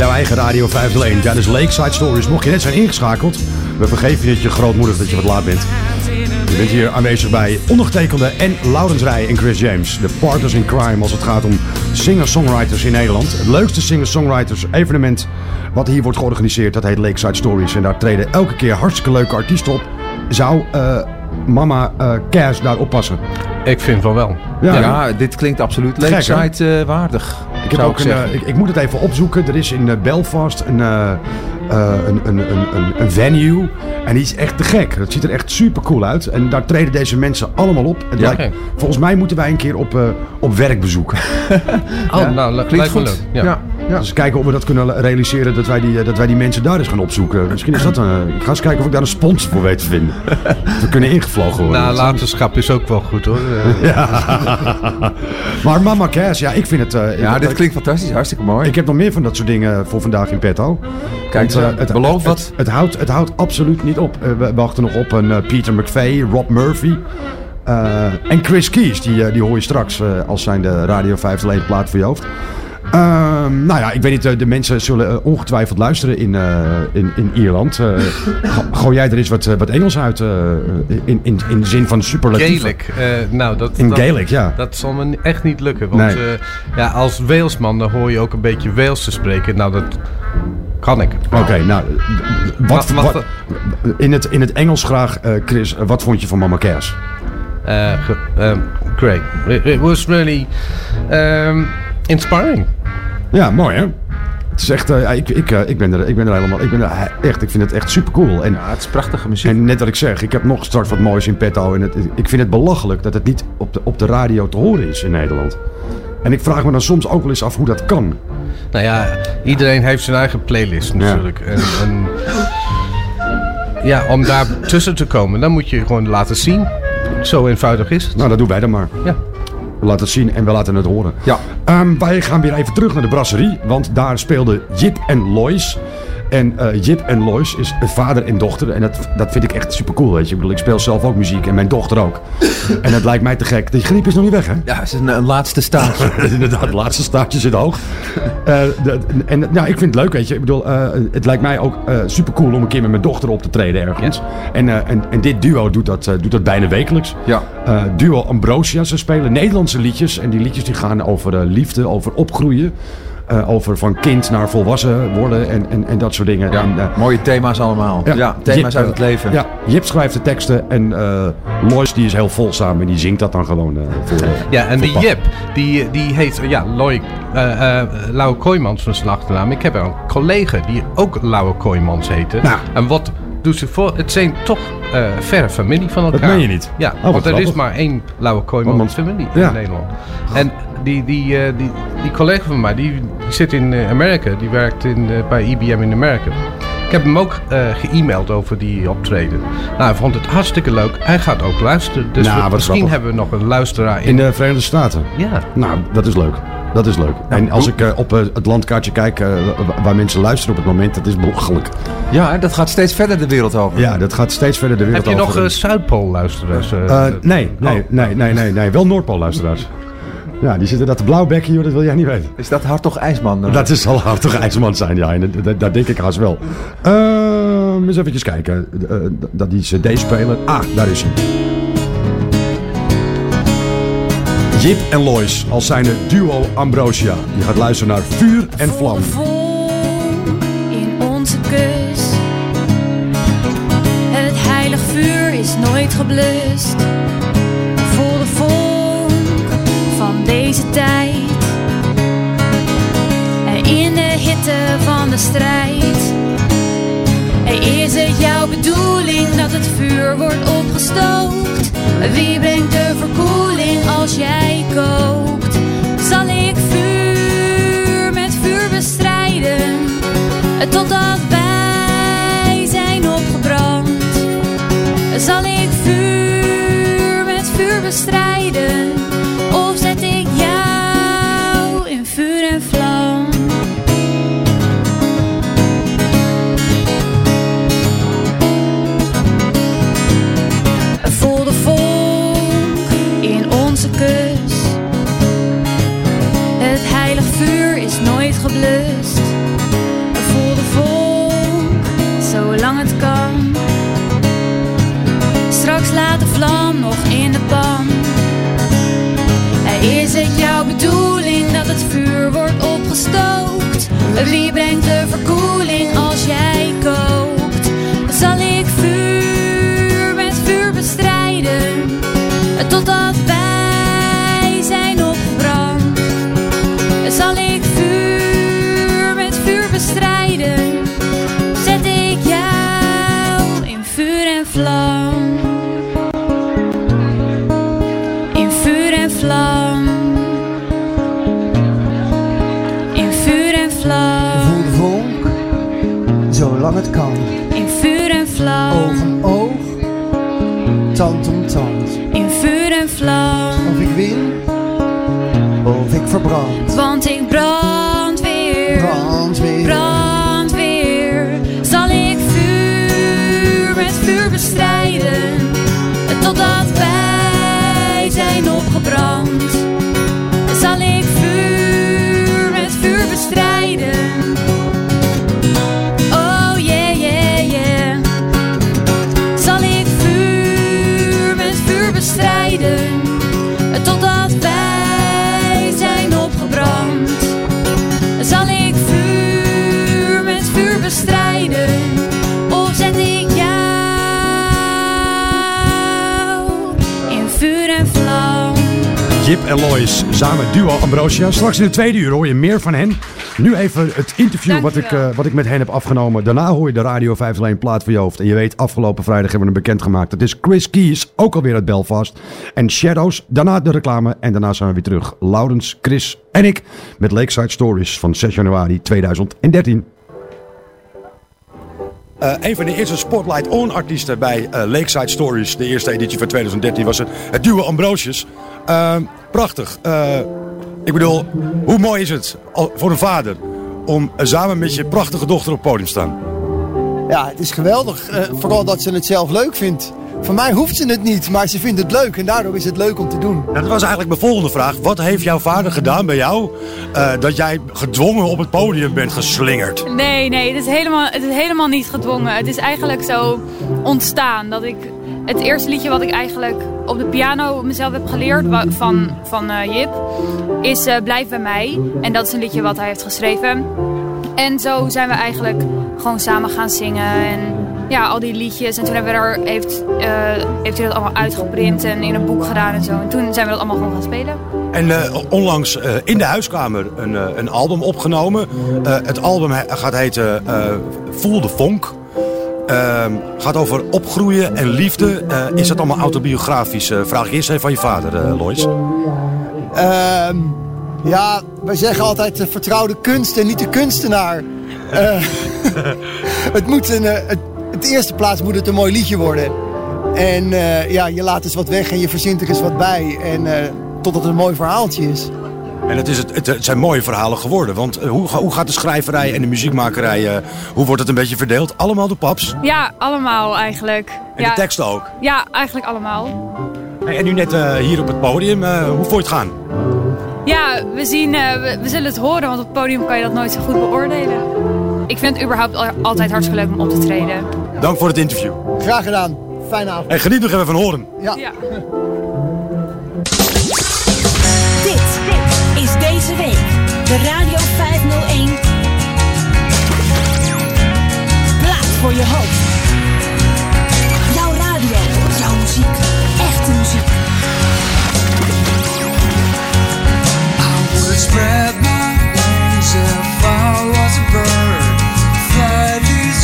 jouw eigen Radio 501 tijdens Lakeside Stories. Mocht je net zijn ingeschakeld, we vergeven je dat je grootmoedig dat je wat laat bent. Je bent hier aanwezig bij ondergetekende en Laurens Rij en Chris James. De partners in crime als het gaat om singer-songwriters in Nederland. Het leukste singer-songwriters evenement wat hier wordt georganiseerd, dat heet Lakeside Stories. En daar treden elke keer hartstikke leuke artiesten op. Zou eh, mama eh Cass daar oppassen? Ik vind van wel. Ja, Ja, dit klinkt absoluut Gek? Lakeside eh, waardig. Ik, heb ook ik een, eh, ik, ik moet het even opzoeken. Er is in eh, Belfast een, eh, een, een, een, een, een venue. En die is echt te gek. Dat ziet er echt super cool uit. En daar treden deze mensen allemaal op. Het Ja. lijkt- Oké. volgens mij moeten wij een keer op, eh, op werk bezoeken. Oh, nou, le- Klinkt goed. Ja. Ja. Dus kijken of we dat kunnen realiseren. Dat wij die, eh, dat wij die mensen daar eens gaan opzoeken. Misschien is dat een. ik ga eens kijken of ik daar een sponsor voor weet te vinden. we kunnen ingevlogen worden. Nalatenschap is ook wel goed hoor. Eh, maar Mama Cass, ja, ik vind het. eh, Ja, dit klinkt fantastisch. Hartstikke mooi. Ik heb nog meer van dat soort dingen voor vandaag in petto. Kijk, Want, eh, het, beloof het, wat. Het, het houdt, het houdt absoluut niet op. Eh, we wachten nog op een eh, Peter McVeigh, Rob Murphy. eh, en Chris Keys, die, eh, die hoor je straks eh, als zijn de Radio 5 leden plaat voor je hoofd. Ehm, nou ja, ik weet niet, eh, de mensen zullen eh, ongetwijfeld luisteren in, eh, in, in Ierland. Go- gooi jij er eens wat, wat Engels uit, in, in, in de zin van superlatief? Gaelic. nou, dat, In dat, Gaelic, ja. Dat zal me echt niet lukken. Want Nee. ja, als Walesman dan hoor je ook een beetje Wales te spreken. Nou, dat kan ik. Oké, nou, wat, wat- in, het, in het Engels graag, Chris, wat vond je van Mama Cass? Uh, um, great. It, it was really um, inspiring. Ja, mooi hè? Het is echt, eh, ja, ik, ik, eh, ik, ben er, ik ben er helemaal, ik ben er echt, ik vind het echt super cool. En, Ja, het is prachtige muziek. en net wat ik zeg, ik heb nog straks wat moois in petto. En het, ik vind het belachelijk dat het niet op de, op de radio te horen is in Nederland. En ik vraag me dan soms ook wel eens af hoe dat kan. Nou ja, iedereen heeft zijn eigen playlist natuurlijk. En, en ja, om daar tussen te komen, dan moet je gewoon laten zien. Zo eenvoudig is het. Nou, dat doen wij dan maar. Ja. We laten het zien en we laten het horen. Ja. Ehm, wij gaan weer even terug naar de brasserie, want daar speelden Jip en Lois. En eh, Jip en Lois is vader en dochter. En dat, dat vind ik echt super cool, weet je. Ik bedoel, ik speel zelf ook muziek en mijn dochter ook. en het lijkt mij te gek. Die griep is nog niet weg, hè? Ja, het is een, een laatste staartje. Inderdaad, het laatste staartje zit hoog. Eh, de- en nou, ik vind het leuk, weet je. Ik bedoel, eh, het lijkt mij ook super cool om een keer met mijn dochter op te treden ergens. En, en, en dit duo doet dat, doet dat bijna wekelijks. Ja. Duo Ambrosia, ze spelen Nederlandse liedjes. En die liedjes die gaan over liefde, over opgroeien. Eh, over van kind naar volwassen worden en, en, en dat soort dingen. Ja, En, eh, mooie thema's allemaal. Ja, thema's Jip, uit het eh, leven. Ja, Jip schrijft de teksten en eh Lois die is heel volzaam en die zingt dat dan gewoon voor Ja, en voor die. Jip, die, die heet ja, eh Lauwe Kooijmans van zijn achternaam. Ik heb een collega die ook Lauwe Kooijmans heette. Nou. En wat ze voor? Het zijn toch eh verre familie van elkaar. meen je niet? Ja, Oh, want er is maar één Lauwe Kooijmans Want- familie ja. in Nederland. En die, die, eh, die, die collega van mij, die, die zit in eh, Amerika. Die werkt in, bij IBM in Amerika. Ik heb hem ook eh ge-mailed over die optreden. Nou, hij vond het hartstikke leuk. Hij gaat ook luisteren. Dus Nou, we- misschien grappig. hebben we nog een luisteraar in. In de Verenigde Staten. Ja. Nou, dat is leuk. Dat is leuk. en als ik eh, op eh, het landkaartje kijk eh, wa- waar mensen luisteren op het moment, dat is belachelijk. Ja, dat gaat steeds verder de wereld over. Ja, dat gaat steeds verder de wereld Heb je nog over. uh, Zuidpool-luisteraars? eh? Eh, nee, nee, Oh. nee, nee, nee, nee. Wel Noordpool-luisteraars. Ja, die zitten dat te blauwbekken, joh, dat wil jij niet weten. Is dat Hartog IJsman? eh? Dat is zal hard toch IJsman zijn, ja. En dat, dat, denk ik haast wel. Ehm eens even kijken. Eh, dat die cd-speler. Ah, daar is hij. Jip en Lois als zijn duo Ambrosia. Je gaat luisteren naar Vuur en Vlam. in onze kus. Het heilig vuur is nooit geblust. Deze tijd. En in de hitte van de strijd. Is het jouw bedoeling dat het vuur wordt opgestookt? Wie brengt de verkoeling als jij kookt? Zal ik vuur met vuur bestrijden? Totdat wij zijn opgebrand. Zal ik vuur met vuur bestrijden? Is het jouw bedoeling dat het vuur wordt opgestookt? Wie brengt de verkoeling als jij Jip en Lois, samen duo Ambrosia. Straks in de tweede uur hoor je meer van hen. Nu even het interview wat ik, eh, wat ik met hen heb afgenomen. Daarna hoor je de Radio 5 alleen plaat voor je hoofd. En je weet, afgelopen vrijdag hebben we hem bekendgemaakt. Dat is Chris Keys, ook alweer uit Belfast. En Shadows, daarna de reclame. En daarna zijn we weer terug. Laurens, Chris en ik met Lakeside Stories van 6 januari 2013. Eh, een van de eerste Spotlight On artiesten bij eh, Lakeside Stories, de eerste editie van 2013, was het, het duo Ambrosius. Eh, prachtig. Ik bedoel, hoe mooi is het voor een vader om samen met je prachtige dochter op het podium te staan? Ja, het is geweldig. Vooral dat ze het zelf leuk vindt. Voor mij hoeft ze het niet, maar ze vindt het leuk. En daardoor is het leuk om te doen. Nou, dat was eigenlijk mijn volgende vraag. Wat heeft jouw vader gedaan bij jou eh, dat jij gedwongen op het podium bent geslingerd? Nee, nee, het is, helemaal, het is helemaal niet gedwongen. Het is eigenlijk zo ontstaan dat ik het eerste liedje wat ik eigenlijk op de piano mezelf heb geleerd van, van eh, Jip is eh, Blijf bij mij. En dat is een liedje wat hij heeft geschreven. En zo zijn we eigenlijk gewoon samen gaan zingen en ja, al die liedjes. En toen hebben we er, heeft, eh, heeft hij dat allemaal uitgeprint en in een boek gedaan en zo. En toen zijn we dat allemaal gewoon gaan spelen. En eh, onlangs eh, in de huiskamer een, eh, een album opgenomen. Eh, het album he- gaat heten eh Voel de Vonk. Ehm, gaat over opgroeien en liefde. Eh, is dat allemaal autobiografisch? Eh, vraag ik eerst even van je vader, eh, Lois. Ehm, ja, wij zeggen altijd vertrouw de kunst en niet de kunstenaar. Eh, het moet een, eh, het, het eerste plaats moet het een mooi liedje worden. En eh, ja, je laat eens wat weg en je verzint er eens wat bij. En eh, totdat het een mooi verhaaltje is. En het, is het, het, zijn mooie verhalen geworden. Want eh, hoe, hoe gaat de schrijverij en de muziekmakerij, eh, hoe wordt het een beetje verdeeld? Allemaal de paps? Ja, allemaal eigenlijk. En ja, de teksten ook? Ja, eigenlijk allemaal. Hey, En nu net eh, hier op het podium, eh, hoe vond je het gaan? Ja, we, zien, eh, we, we zullen het horen, want op het podium kan je dat nooit zo goed beoordelen. Ik vind het überhaupt al- altijd hartstikke leuk om op te treden. Dank voor het interview. Graag gedaan. Fijne avond. En geniet nog even van horen. Ja. Dit is deze week de Radio 501. Plaat voor je hoofd. Jouw radio, jouw muziek, echte muziek. would spread my wings if I was a bird.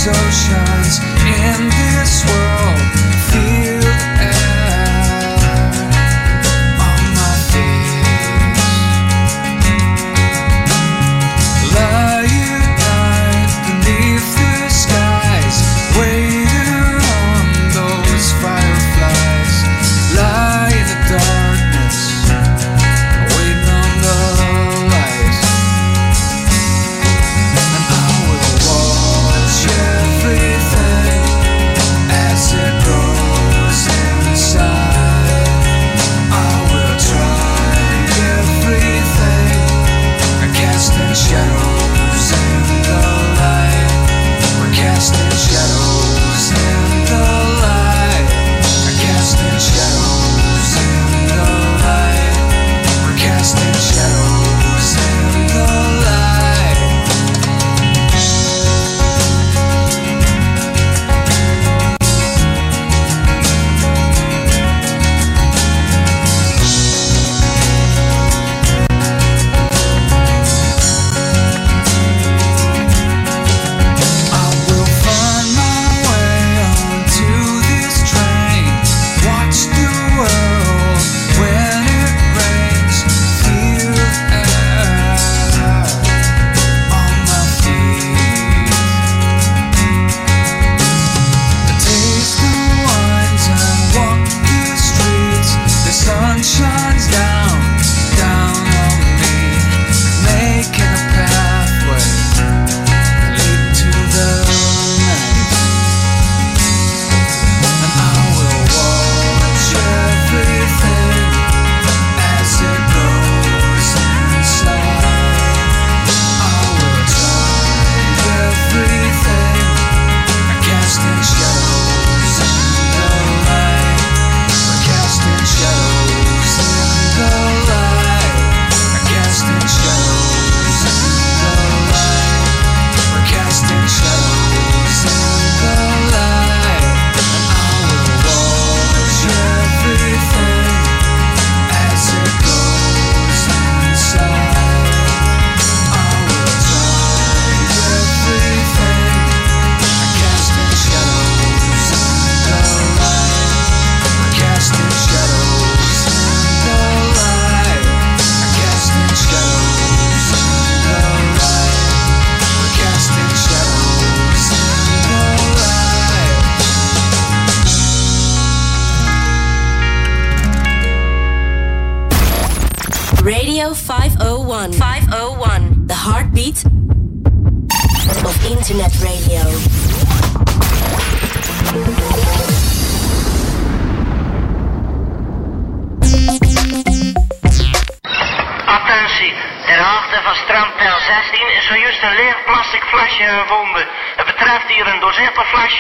Oceans in this world.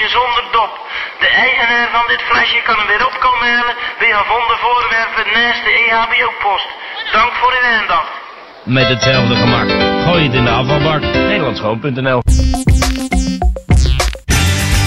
Flesje zonder dop. De eigenaar van dit flesje kan hem weer op komen halen bij gevonden voorwerpen naast de EHBO-post. Dank voor uw aandacht. Met hetzelfde gemak. Gooi het in de afvalbak. Nederlandschoon.nl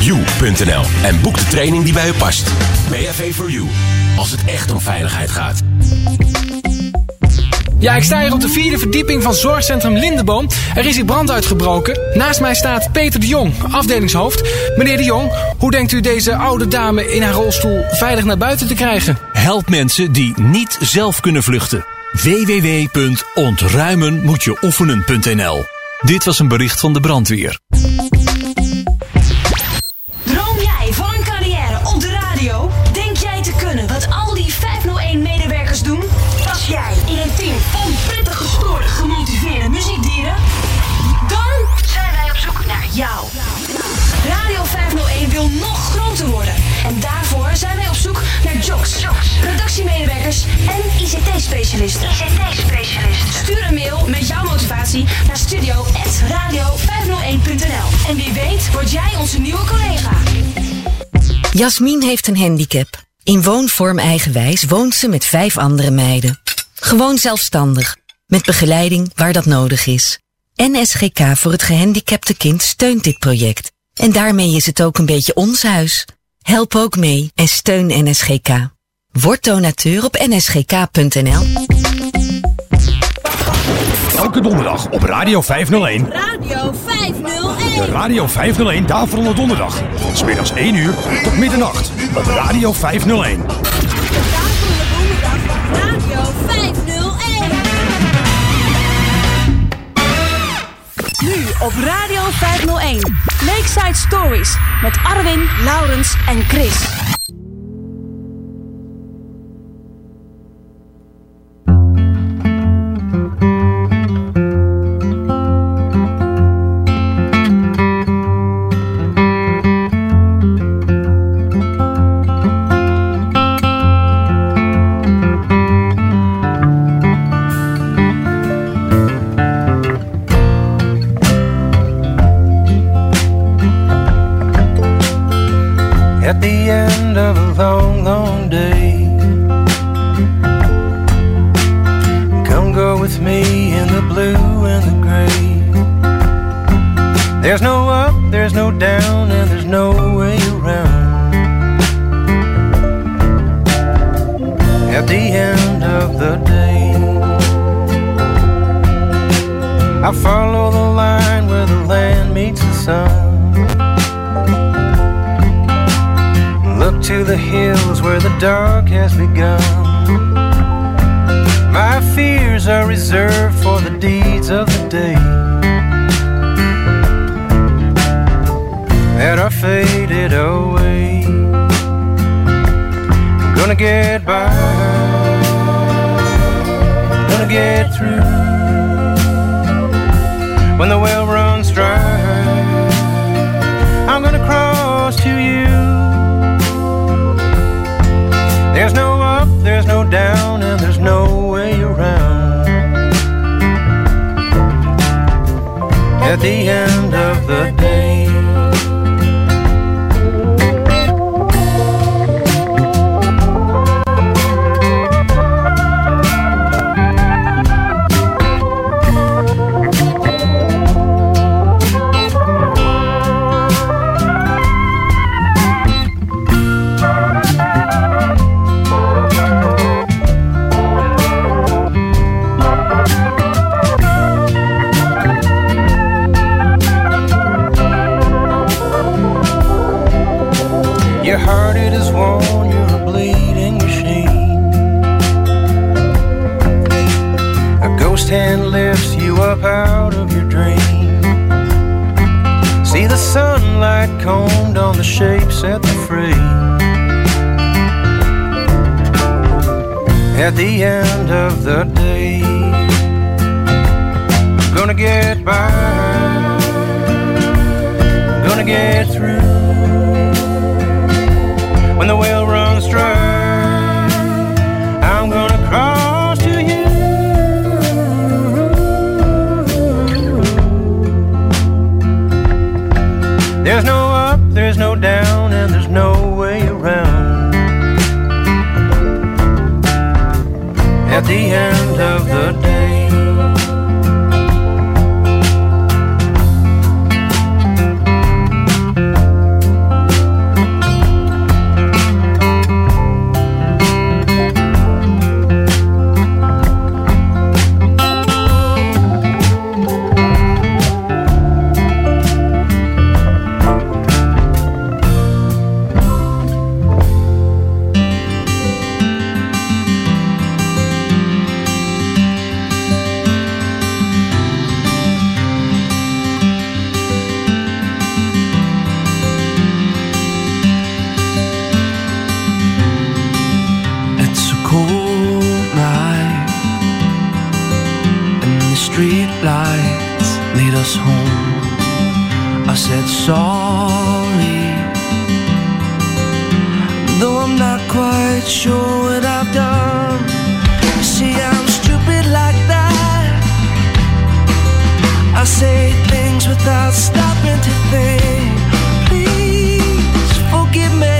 www.bav-4-u.nl en boek de training die bij u past. BHV for You, als het echt om veiligheid gaat. Ja, ik sta hier op de vierde verdieping van zorgcentrum Lindeboom. Er is hier brand uitgebroken. Naast mij staat Peter de Jong, afdelingshoofd. Meneer de Jong, hoe denkt u deze oude dame in haar rolstoel veilig naar buiten te krijgen? Help mensen die niet zelf kunnen vluchten. www.ontruimenmoetjeoefenen.nl Dit was een bericht van de brandweer. ICT-specialisten. Stuur een mail met jouw motivatie naar studio.radio501.nl. En wie weet word jij onze nieuwe collega. Jasmin heeft een handicap. In woonvorm eigenwijs woont ze met vijf andere meiden. Gewoon zelfstandig, met begeleiding waar dat nodig is. NSGK voor het gehandicapte kind steunt dit project. En daarmee is het ook een beetje ons huis. Help ook mee en steun NSGK. Word donateur op nsgk.nl. Elke donderdag op Radio 501. Radio 501. De Radio 501 Daverende Donderdag. Van smiddags 1 uur tot middernacht. Op Radio 501. Radio 501. Nu op Radio 501. Lakeside Stories met Arwin, Laurens en Chris. street lights lead us home. I said sorry, though I'm not quite sure what I've done. You See, I'm stupid like that. I say things without stopping to think. Please forgive me.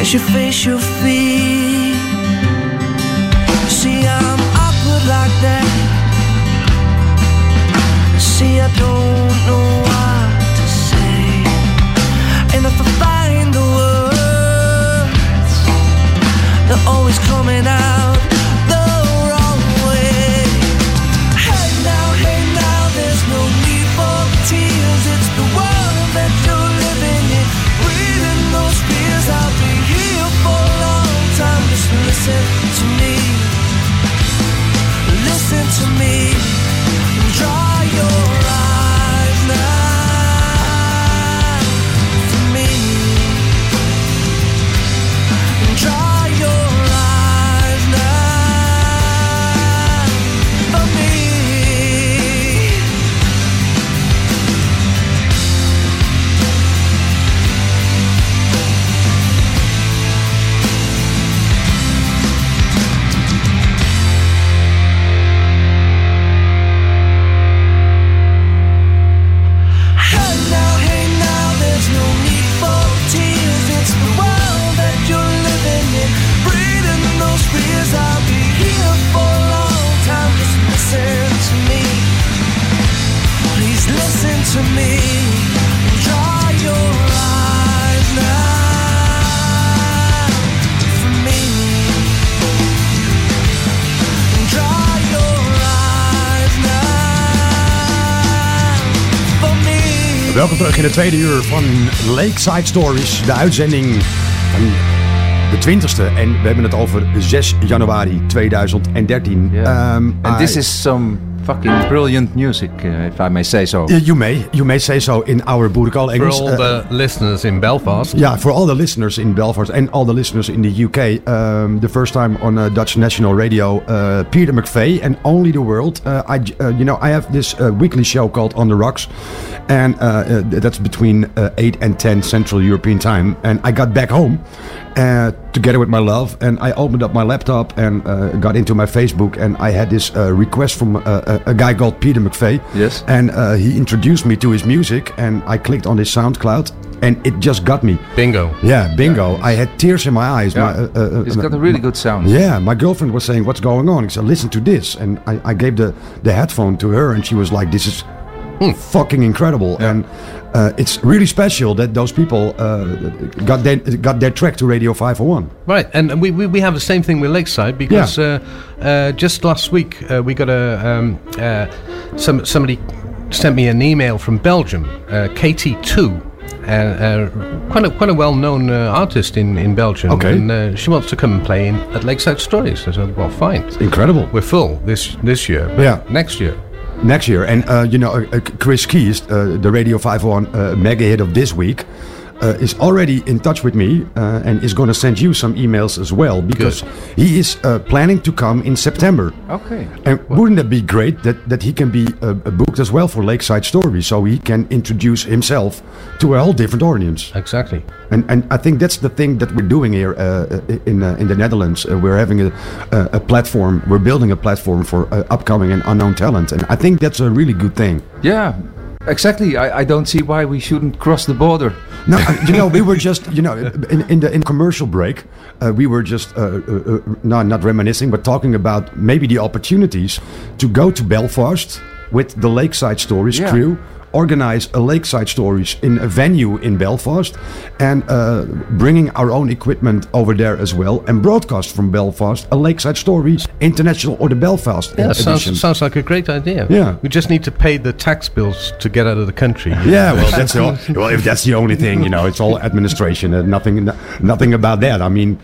as you face your fear. See, I'm awkward like that. See, I don't know what to say. And if I find the words, they're always coming out. to me. Welkom terug in de tweede uur van Lakeside Stories, de uitzending van de 20ste. En we hebben het over 6 januari 2013. Yeah. Um, And this is some fucking brilliant music, eh, if I may say so. You may, you may say so in our Boerekal Engels. For all the eh, listeners in Belfast. Ja, for all the listeners in Belfast and all the listeners in the UK. Um, ehm, the first time on eh, Dutch National Radio, Peter McVeigh and Only the World. I, you know, I have this weekly show called On the Rocks. And uh, uh, that's between uh, eight and ten Central European time. And I got back home uh, together with my love, and I opened up my laptop and uh, got into my Facebook, and I had this uh, request from a, a guy called Peter McVeigh. Yes. And uh, he introduced me to his music, and I clicked on his SoundCloud, and it just got me. Bingo. Yeah, bingo. I had tears in my eyes. Yeah. My, uh, uh, It's got a really good sound. Yeah, my girlfriend was saying, "What's going on?" He said, "Listen to this," and I, I gave the the headphone to her, and she was like, "This is fucking incredible." And uh, it's really special that those people uh, got their got their track to Radio 501. Right, and we, we, we have the same thing with Lakeside because uh, uh, just last week uh, we got a um, uh, some somebody sent me an email from Belgium, uh, KT2. Uh, uh, quite a quite a well known uh, artist in, in Belgium, Okay. and uh, she wants to come and play in, at Lakeside Stories. I said, "Well, fine, incredible. We're full this this year. but Yeah. next year. Next year. And uh, you know, uh, uh, Chris Keys, uh, the Radio 501 uh, mega hit of this week, uh, is already in touch with me uh, and is going to send you some emails as well because he is uh, planning to come in September. Okay. And wouldn't that be great that, that he can be uh, booked as well for Lakeside Stories so he can introduce himself to a whole different audience? Exactly. And, and I think that's the thing that we're doing here uh, in, uh, in the Netherlands. Uh, we're having a, a, a platform, we're building a platform for uh, upcoming and unknown talent. And I think that's a really good thing. Yeah, exactly. I, I don't see why we shouldn't cross the border. No, uh, you know, we were just, you know, in, in the in commercial break, uh, we were just uh, uh, uh, no, not reminiscing, but talking about maybe the opportunities to go to Belfast with the Lakeside Stories Yeah. crew, organize a Lakeside Stories in a venue in Belfast, and uh, bringing our own equipment over there as well, and broadcast from Belfast a Lakeside Stories International or the Belfast Yeah, edition. sounds, sounds like a great idea. Yeah. we just need to pay the tax bills to get out of the country. Yeah, well, that's all. well, if that's the only thing, you know, it's all administration. and nothing, nothing about that. I mean,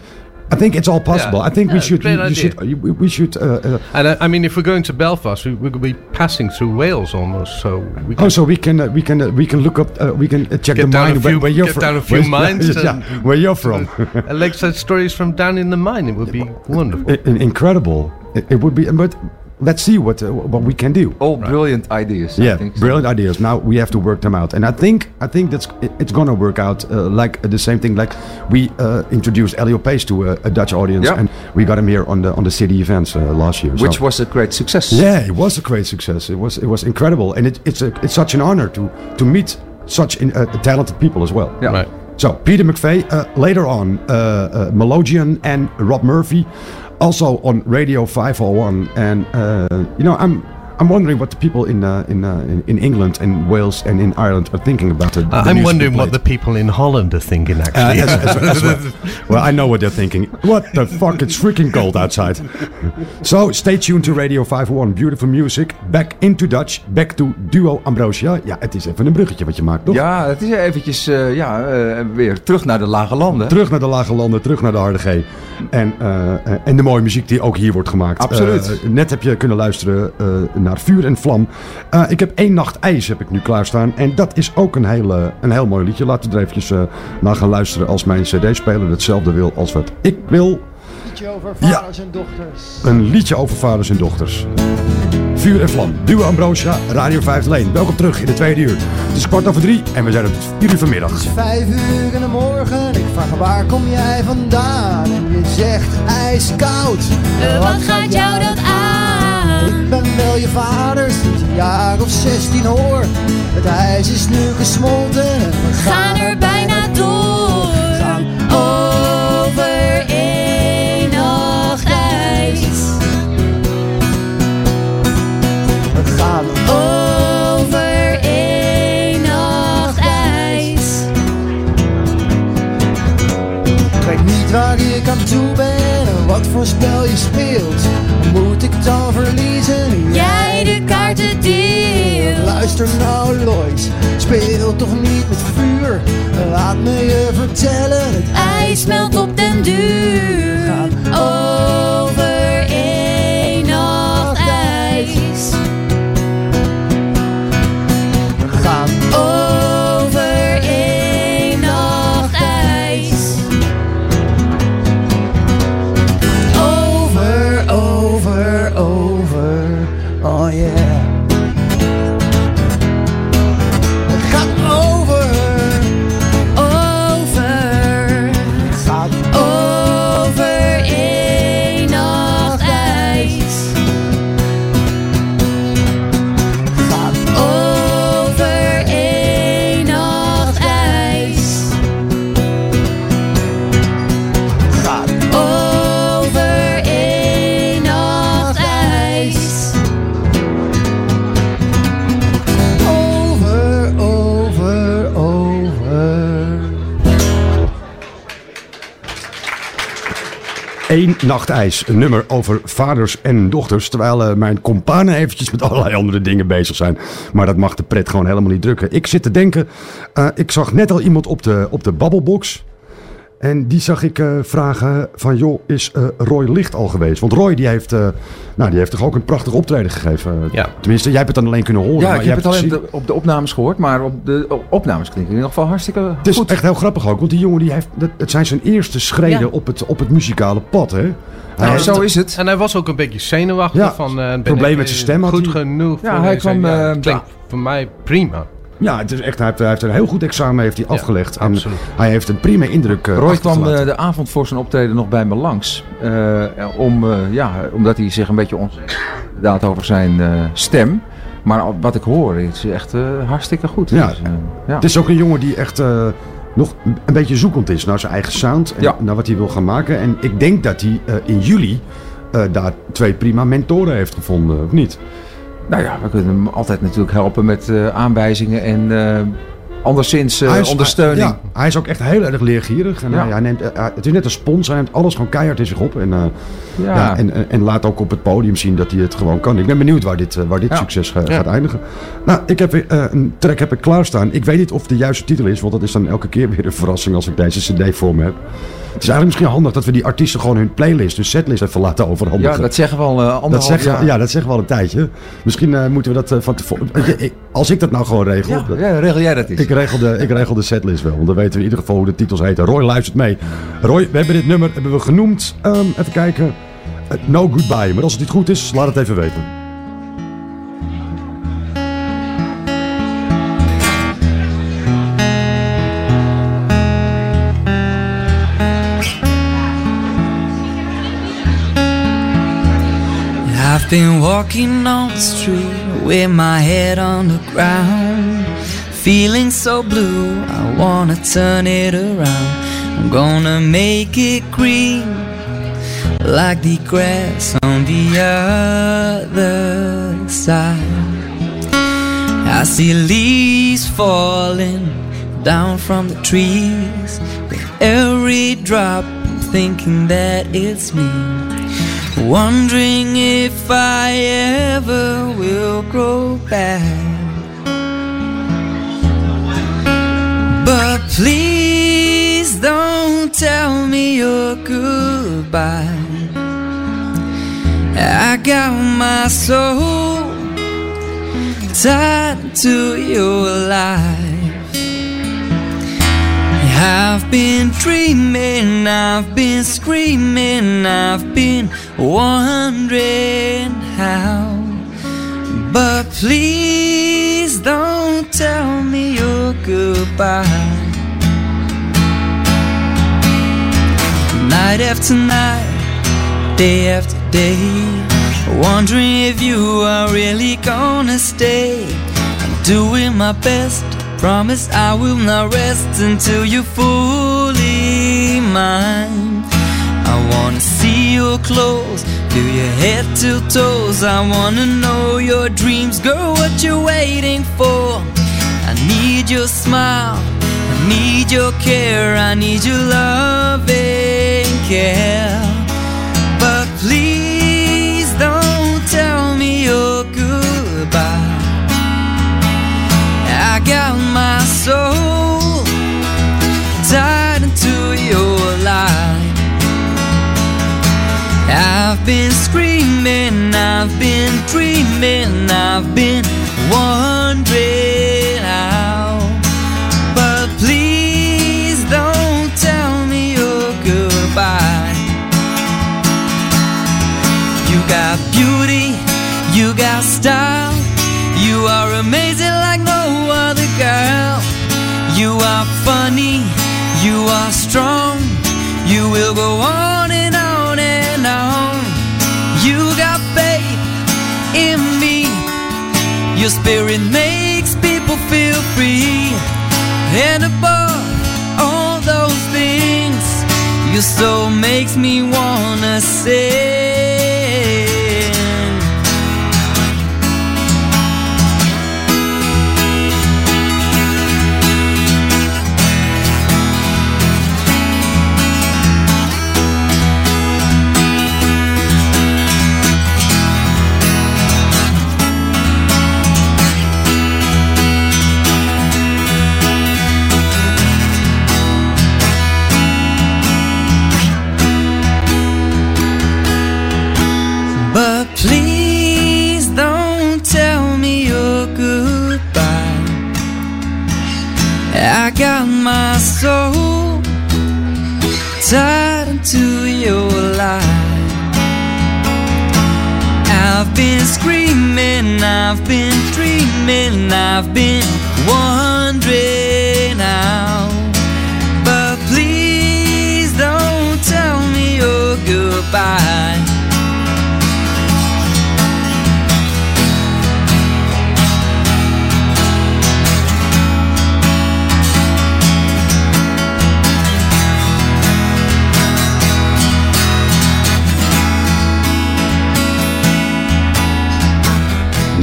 I think it's all possible. Yeah. I think we should, great we, should, we, we should. Uh, uh, And uh, I mean, if we're going to Belfast, we, we could be passing through Wales almost. So we oh, so we can, uh, we can, uh, we can look up, uh, we can uh, check the mine where, few- where you're get from. down a few Where's- mines yeah, where you're from. Lakeside stories from down in the mine. It would be wonderful. I- in- incredible. It, it would be, but let's see what uh, what we can do. All brilliant ideas. I Yeah, think so. brilliant ideas. Now we have to work them out, and I think I think that's it- it's gonna work out uh, like uh, the same thing. Like we uh, introduced Elio Pace to a, a Dutch audience, Yeah. and we got him here on the on the city events uh, last year. Which so. was a great success. yeah, it was a great success. It was it was incredible, and it, it's a, it's such an honor to to meet such in, uh, talented people as well. Yeah. Right. So Peter McVeigh uh, later on, uh, uh, Melodian and Rob Murphy, also on Radio 501, and uh, you know I'm. I'm wondering what the people in uh, in, uh, in in England and Wales and in Ireland are thinking about the. the Uh, I'm wondering what the people in Holland are thinking. Uh, Actually, as- as- as well. well, I know what they're thinking. What the fuck? It's freaking cold outside. So stay tuned to Radio 501. Beautiful music. Back into Dutch. Back to Duo Ambrosia. Ja, het is even een bruggetje wat je maakt, toch? Ja, het is eventjes eh, ja, eh, weer terug naar de lage landen. Terug naar de lage landen, terug naar de harde G. En, eh, eh, en de mooie muziek die ook hier wordt gemaakt. Absoluut. Eh, net heb je kunnen luisteren eh, naar Vuur en Vlam. Eh, ik heb één nacht ijs heb ik nu klaarstaan. En dat is ook een heel, eh, een heel mooi liedje. Laten we er eventjes eh, naar gaan luisteren als mijn cd-speler hetzelfde wil als wat ik wil. Liedje over Ja. vaders en dochters. Een liedje over vaders en dochters. Vuur en Vlam, Duo Ambrosia, Radio 5 Leen. Welkom terug in de tweede uur. Het is kwart over drie en we zijn er tot vier uur vanmiddag. Het is vijf uur in de morgen. Vraag waar kom jij vandaan? En je zegt ijskoud. Wat gaat jou dat aan? Ik ben wel je vader sinds een jaar of 16 hoor. Het ijs is nu gesmolten en we Gaan er bijna toe ben en wat voor spel je speelt. Moet ik dan verliezen? Jij de kaarten deelt. Luister nou Lois, speel toch niet met vuur. Laat me je vertellen, het ijs smelt op den duur. Over Eén Nacht IJs, een nummer over vaders en dochters. Terwijl eh, mijn companen eventjes met allerlei andere dingen bezig zijn. Maar dat mag de pret gewoon helemaal niet drukken. Ik zit te denken, eh, ik zag net al iemand op de, op de babbelbox. En die zag ik eh, vragen van, joh, is eh, Roy Licht al geweest? Want Roy die heeft, eh, nou, die heeft toch ook een prachtig optreden gegeven? Ja. Tenminste, jij hebt het dan alleen kunnen horen. Ja, maar ik jij heb het alleen op de, op de opnames gehoord, maar op de op- opnames klinkt in ieder geval hartstikke Het is goed. echt heel grappig ook, want die jongen die heeft, dat, het zijn zijn eerste schreden Ja. op, het, op het muzikale pad, hè? Nou, zo is het. En hij was ook een beetje zenuwachtig. Ja, van, eh, probleem met zijn stem had Goed hij. genoeg. Ja, hij kwam, ja, eh, klinkt voor mij prima. Ja, het is echt, hij, heeft, hij heeft een heel goed examen heeft hij afgelegd. En hij heeft een prima indruk uh, Roy kwam eh, de avond voor zijn optreden nog bij me langs. Eh, om, ja, omdat hij zich een beetje onzeker over zijn stem. Maar wat ik hoor is echt hartstikke goed. Ja. Dus, ja. Het is ook een jongen die echt nog een beetje zoekend is naar zijn eigen sound. En Ja. naar wat hij wil gaan maken. En ik denk dat hij in juli daar twee prima mentoren heeft gevonden, of niet? Nou ja, we kunnen hem altijd natuurlijk helpen met eh, aanwijzingen en eh, anderszins eh, Hij is- ondersteuning. ja, hij is ook echt heel erg leergierig. En Ja. hij, neemt, het is net een spons. Hij neemt alles gewoon keihard in zich op. En, Ja. ja, en, en, laat ook op het podium zien dat hij het gewoon kan. Ik ben benieuwd waar dit, waar dit succes gaat eindigen. Nou, ik heb een track heb ik klaarstaan. Ik weet niet of de juiste titel is. Want dat is dan elke keer weer een verrassing als ik deze cd voor me heb. Het is eigenlijk misschien handig dat we die artiesten gewoon hun playlist, hun setlist even laten overhandigen. Ja, dat zeggen we al eh, Dat zeggen, jaar. ja, dat zeggen we al een tijdje. Misschien eh, moeten we dat eh, van tevoren... Als ik dat nou gewoon regel... Ja, dat- ja, regel jij dat eens. ik regel, de, ik regel de setlist wel, want dan weten we in ieder geval hoe de titels heten. Roy luistert mee. Roy, we hebben dit nummer hebben we genoemd. Ehm, even kijken. No Goodbye. Maar als het niet goed is, laat het even weten. Been walking on the street with my head on the ground, feeling so blue. I wanna turn it around. I'm gonna make it green, like the grass on the other side. I see leaves falling down from the trees. With every drop, I'm thinking that it's me. Wondering if I ever will grow back. But please don't tell me your goodbye. I got my soul tied to your life. I've been dreaming, I've been screaming, I've been wondering how. But please don't tell me your goodbye. Night after night, day after day, wondering if you are really gonna stay. I'm doing my best, promise I will not rest until you're fully mine. I wanna see your clothes, feel your head to toes. I wanna know your dreams, girl, what you're waiting for. I need your smile, I need your care, I need your loving care. Soul tied into your life. I've been screaming, I've been dreaming, I've been wondering how. But please don't tell me your goodbye. You got beauty, you got style, you are amazing like no other girl. You are funny, you are strong, you will go on and on and on. You got faith in me, your spirit makes people feel free. And above all those things, your soul makes me wanna soul tied into your life. I've been screaming, I've been dreaming, I've been wondering how.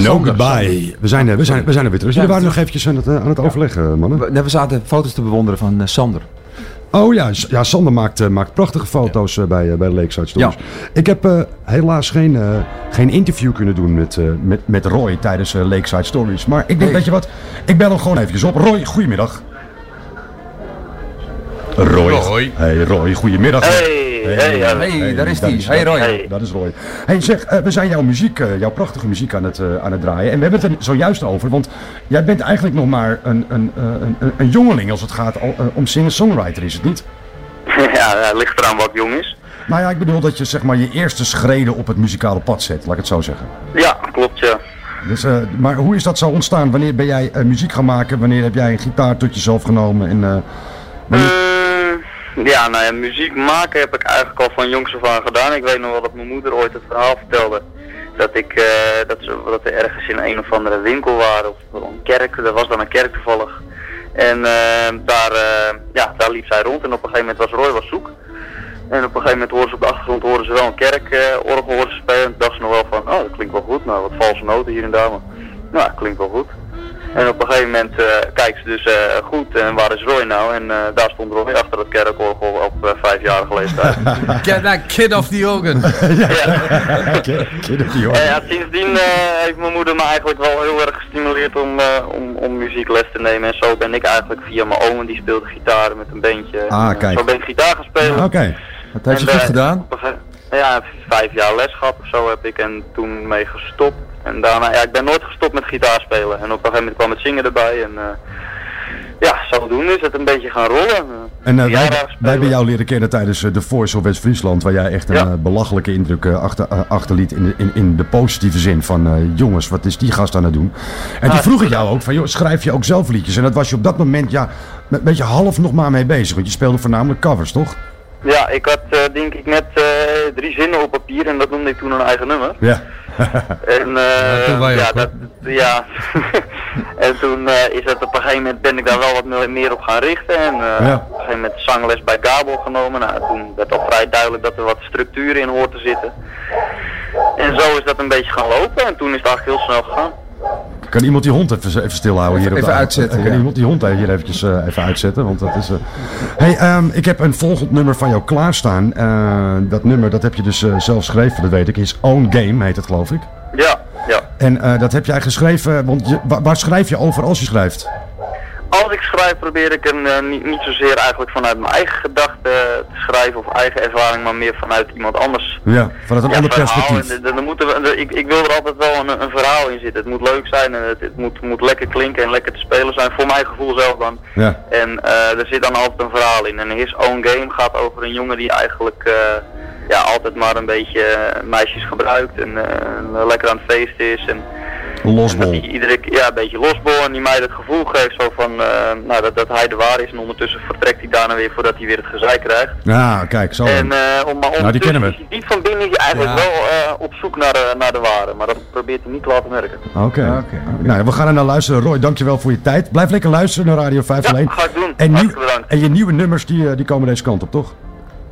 No goodbye. We zijn, er- we, zijn, we zijn er weer terug. Jullie waren nog eventjes aan het, eh, aan het overleggen, mannen. We, nee, we zaten foto's te bewonderen van eh, Sander. Oh ja, ja Sander maakt, eh, maakt prachtige foto's eh, bij, eh, bij de Lakeside Stories. Ik heb eh, helaas geen, eh, geen interview kunnen doen met, eh, met, met Roy tijdens eh, Lakeside Stories. Maar ik denk, weet je wat, ik bel hem gewoon eventjes op. Roy, goedemiddag. Roy. Roy. Hey Roy, goedemiddag. Hey, hey. Hey, daar is die. Hey, Roy. Hey. Dat is Roy. Hey, zeg, eh, we zijn jouw muziek, eh, jouw prachtige muziek aan het, eh, aan het draaien. En we hebben het er zojuist over, want jij bent eigenlijk nog maar een, een, een, een, een jongeling als het gaat om singer-songwriter, is het niet? ja, het ligt eraan wat jong is. Nou ja, ik bedoel dat je zeg maar je eerste schreden op het muzikale pad zet, laat ik het zo zeggen. Ja, klopt ja. Dus, maar hoe is dat zo ontstaan? Wanneer ben jij muziek gaan maken? Wanneer heb jij een gitaar tot jezelf genomen? En, wanneer- ja, nou ja, muziek maken heb ik eigenlijk al van jongs af aan gedaan. Ik weet nog wel dat mijn moeder ooit het verhaal vertelde. Dat ik, eh, dat, ze, dat we ergens in een of andere winkel waren, of een kerk, er was dan een kerk toevallig. En eh, daar, eh, ja, daar liep zij rond en op een gegeven moment was Roy was zoek. En op een gegeven moment hoorden ze op de achtergrond hoorden ze wel een kerkorgel horen spelen. En dacht ze nog wel van, oh dat klinkt wel goed. Nou, wat valse noten hier en daar, maar nou, dat klinkt wel goed. En op een gegeven moment uh, kijkt ze dus uh, goed en waar is Roy nou? En uh, daar stond Roy achter het kerkorgel op uh, vijfjarige leeftijd. Get that kid off the organ. En ja, sindsdien heeft mijn moeder me eigenlijk wel heel erg gestimuleerd om, om, om muziekles te nemen. En zo ben ik eigenlijk via mijn oom, die speelde gitaar met een bandje. Ah, kijk. Zo ben ik gitaar gaan spelen. Oké. Okay. Wat heeft je goed gedaan? Ja, vijf jaar les gehad of zo heb ik en toen mee gestopt. En daarna, ja, ik ben nooit gestopt met gitaar spelen. En op een gegeven moment kwam het zingen erbij. En uh, ja, zodoende is het een beetje gaan rollen. En uh, wij, wij hebben jou leren kennen tijdens The Voice of West-Friesland. Waar jij echt een ja. belachelijke indruk achter, achterliet in de, in, in de positieve zin. Van jongens, wat is die gast aan het doen? En toen vroeg ik jou ook van, joh, schrijf je ook zelf liedjes? En dat was je op dat moment ja, een beetje half nog maar mee bezig. Want je speelde voornamelijk covers, toch? Ja, ik had denk ik net drie zinnen op papier en dat noemde ik toen een eigen nummer. Ja. en uh, ja, ja, dat, ja. en toen is het op een gegeven moment ben ik daar wel wat meer op gaan richten en ja. op een gegeven moment zangles bij Gabel genomen. Nou, toen werd al vrij duidelijk dat er wat structuur in hoort te zitten. En zo is dat een beetje gaan lopen en toen is het eigenlijk heel snel gegaan. Kan iemand die hond even, even stilhouden hier? Even op de, uitzetten. Kan ja. iemand die hond hier eventjes uh, even uitzetten? Want dat is. Uh... Hey, um, ik heb een volgend nummer van jou klaarstaan. Uh, dat nummer dat heb je dus zelf geschreven, dat weet ik. Is Own Game, heet het geloof ik. Ja, ja. En dat heb jij geschreven, want je, waar, waar, schrijf je over als je schrijft? Als ik schrijf probeer ik hem uh, niet, niet zozeer eigenlijk vanuit mijn eigen gedachten te schrijven of eigen ervaring, maar meer vanuit iemand anders. Ja, vanuit een ja, ander verhaal. perspectief. En, dan moeten we, ik, ik wil er altijd wel een, een verhaal in zitten. Het moet leuk zijn en het, het moet, moet lekker klinken en lekker te spelen zijn, voor mijn gevoel zelf dan. Ja. En uh, er zit dan altijd een verhaal in. En His Own Game gaat over een jongen die eigenlijk uh, ja, altijd maar een beetje meisjes gebruikt en lekker aan het feesten is. En, Losbol. Die iedere ja, een beetje losbol en die mij het gevoel geeft zo van, uh, nou, dat, dat hij de waar is en ondertussen vertrekt hij daarna weer voordat hij weer het gezeik krijgt. Ja, kijk, zo. En uh, om, maar nou, die kennen we. Is hij diep van binnen is eigenlijk ja. wel uh, op zoek naar de, naar de ware, maar dat probeert hij niet te laten merken. Oké. Okay. Okay, okay. Nou, we gaan er naar luisteren. Roy, dankjewel voor je tijd. Blijf lekker luisteren naar Radio 501. Ja, ga ik doen. En, nieuw, en je nieuwe nummers, die, die komen deze kant op, toch?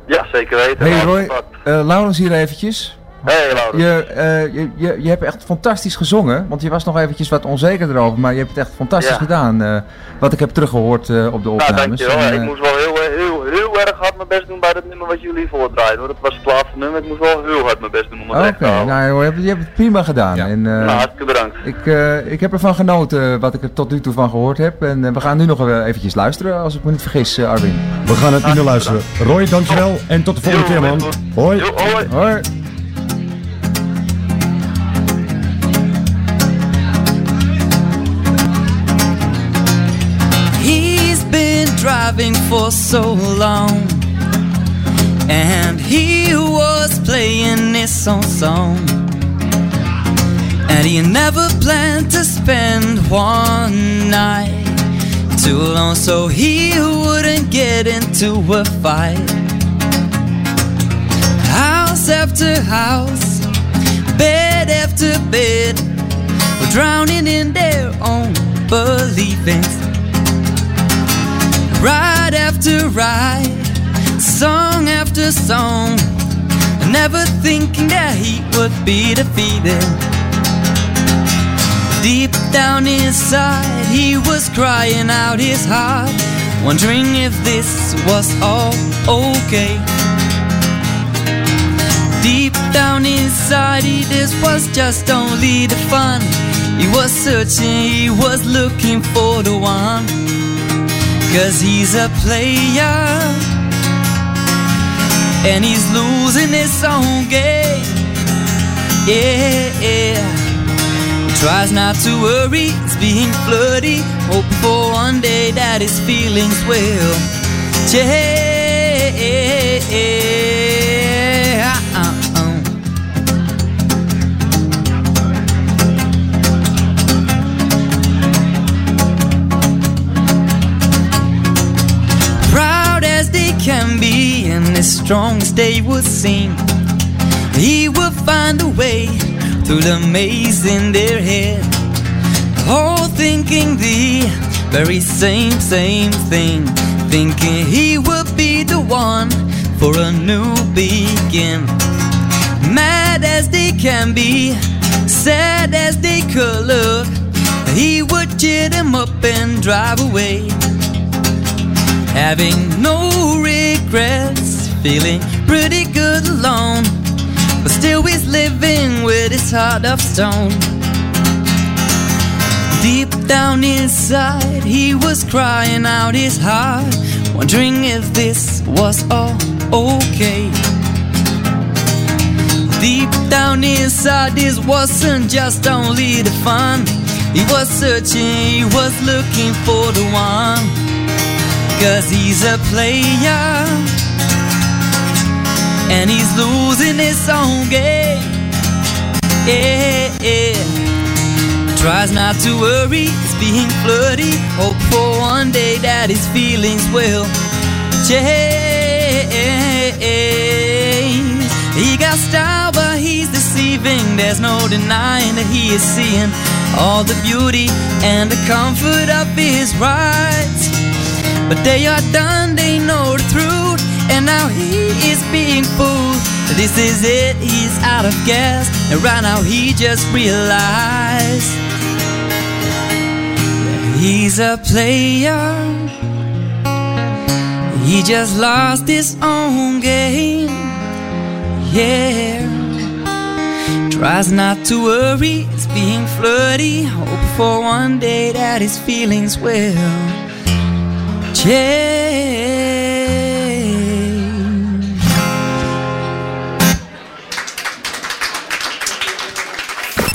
Ja, zeker weten. Hey Roy, Laurens hier eventjes. Hey, Laurens. Je, uh, je, je, je hebt echt fantastisch gezongen, want je was nog eventjes wat onzeker erover, maar je hebt het echt fantastisch ja. gedaan. Uh, wat ik heb teruggehoord uh, op de opnames. Nou, dankjewel. En, ik moest wel heel, heel, heel erg hard mijn best doen bij dat nummer wat jullie voordraaien. Hoor. Dat was het laatste nummer. Ik moest wel heel hard mijn best doen om het Oké, okay. nou, je, hebt, je hebt het prima gedaan. Ja. En, nou, hartstikke bedankt. Ik, ik heb ervan genoten wat ik er tot nu toe van gehoord heb. En we gaan nu nog eventjes luisteren, als ik me niet vergis, Arwin. We gaan het nu naar luisteren. Roy, dankjewel. En tot de volgende keer, man. Hoi. Yo, hoi. For so long. And he was playing this old song. And he never planned to spend one night too long so he wouldn't get into a fight. House after house, bed after bed, drowning in their own beliefs. Ride after ride, song after song, never thinking that he would be defeated. Deep down inside, he was crying out his heart, wondering if this was all okay. Deep down inside, this was just only the fun. He was searching, he was looking for the one. Cause he's a player, and he's losing his own game. Yeah, yeah. Tries not to worry, he's being flirty. Hoping for one day that his feelings will change. Can be, and as strong as they would seem, he will find a way through the maze in their head. All thinking the very same, same thing. Thinking he would be the one for a new begin. Mad as they can be, sad as they could look, he would cheer them up and drive away. Having no regrets, feeling pretty good alone. But still he's living with his heart of stone. Deep down inside, he was crying out his heart, wondering if this was all okay. Deep down inside, this wasn't just only the fun. He was searching, he was looking for the one. Cause he's a player and he's losing his own game. Yeah, yeah. Tries not to worry, he's being flirty. Hope for one day that his feelings will change. He got style, but he's deceiving. There's no denying that he is seeing all the beauty and the comfort of his rights. But they are done, they know the truth, and now he is being fooled. This is it, he's out of gas, and right now he just realized that he's a player. He just lost his own game, yeah. Tries not to worry, it's being flirty. Hope for one day that his feelings will change.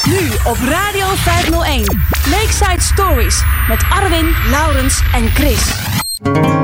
Nu op Radio 501. Lakeside Stories met Arwin, Laurens en Chris.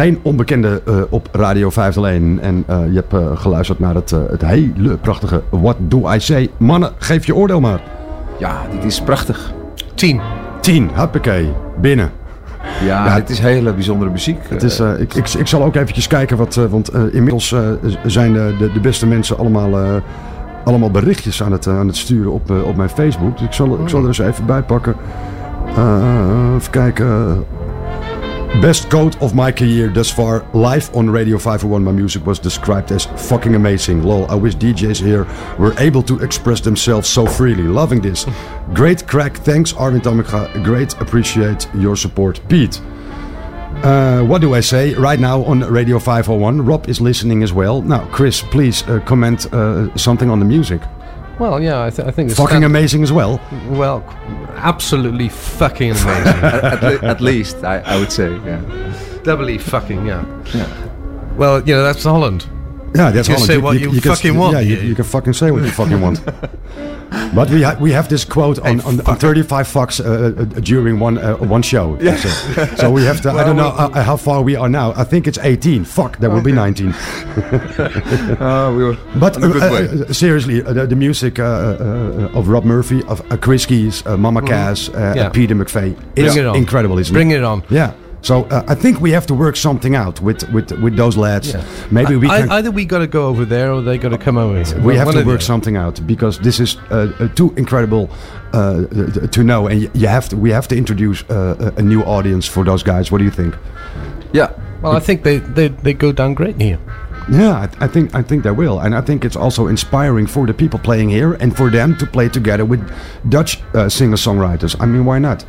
Geen onbekende eh, op Radio 501. En eh, je hebt eh, geluisterd naar het, het hele prachtige What Do I Say. Mannen, geef je oordeel maar. Ja, dit is prachtig. 10. 10, hoppakee, binnen. Ja, Ja, het is hele bijzondere muziek. Het is, eh, ik, ik, ik zal ook eventjes kijken, wat, eh, want eh, inmiddels eh, zijn de, de, de beste mensen allemaal, eh, allemaal berichtjes aan het, aan het sturen op, eh, op mijn Facebook. Dus ik zal, ik zal er eens even bij pakken. Eh, even kijken. Best quote of my career thus far. Live on Radio 501, my music was described as fucking amazing. Lol, I wish DJs here were able to express themselves so freely. Loving this. Great crack. Thanks, Armin Tamika. Great appreciate your support, Pete. Uh, what do I say right now on Radio 501? Rob is listening as well. Now, Chris, please uh, comment uh, something on the music. Well, yeah, I, th- I think it's Fucking amazing as well. Well, absolutely fucking amazing. at, le- at least, I, I would say. Yeah. Doubly fucking, yeah. Yeah. Well, you know, that's Holland. Yeah, that's you can Holland. say what you, can- fucking want. Yeah, you, you can fucking say what you fucking want. But we ha- we have this quote on, on, on 35 fucks uh, uh, during one uh, one show. Yeah. So, so we have to. I don't know uh, how far we are now. I think it's 18. Fuck, that will be 19. Uh, we were But on a good uh, uh, seriously, uh, the, the music uh, uh, of Rob Murphy, of uh, Chris Keys, uh, Mama Mhm. Cass, uh, Yeah. Peter McVeigh, Bring is it on. incredible, isn't Bring it? Bring it on. Yeah. So uh, I think we have to work something out with with, with those lads. Yeah. Maybe we I- can. Either we got to go over there or they got to come over here. we have to work something out because this is uh, uh, too incredible uh, to know, and you have to. We have to introduce uh, a- a new audience for those guys. What do you think? Yeah. Well, I think they, they, they go down great here. Yeah, I, I think I think they will, and I think it's also inspiring for the people playing here and for them to play together with Dutch uh, singer-songwriters. I mean, why not?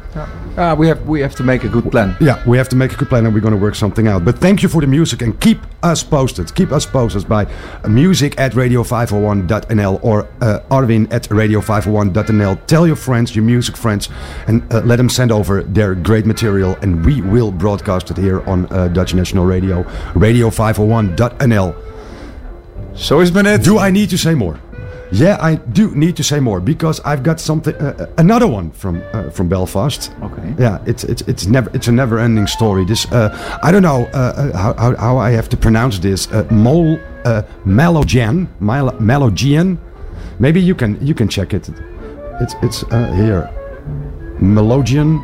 Uh, we have we have to make a good plan. Yeah, we have to make a good plan and we're going to work something out. But thank you for the music and keep us posted. Keep us posted by music at radio501.nl or uh, Arvin at radio501.nl. Tell your friends, your music friends, and uh, let them send over their great material and we will broadcast it here on uh, Dutch National Radio, radio501.nl. Zo is het net. Do I need to say more? Yeah, I do need to say more because I've got something, uh, uh, another one from uh, from Belfast. Okay. Yeah, it's it's it's never it's a never-ending story. This uh, I don't know uh, uh, how, how how I have to pronounce this. Uh, Mol uh, Malogian, Mal- Malogian. Maybe you can you can check it. It's it's uh, here. Melogian.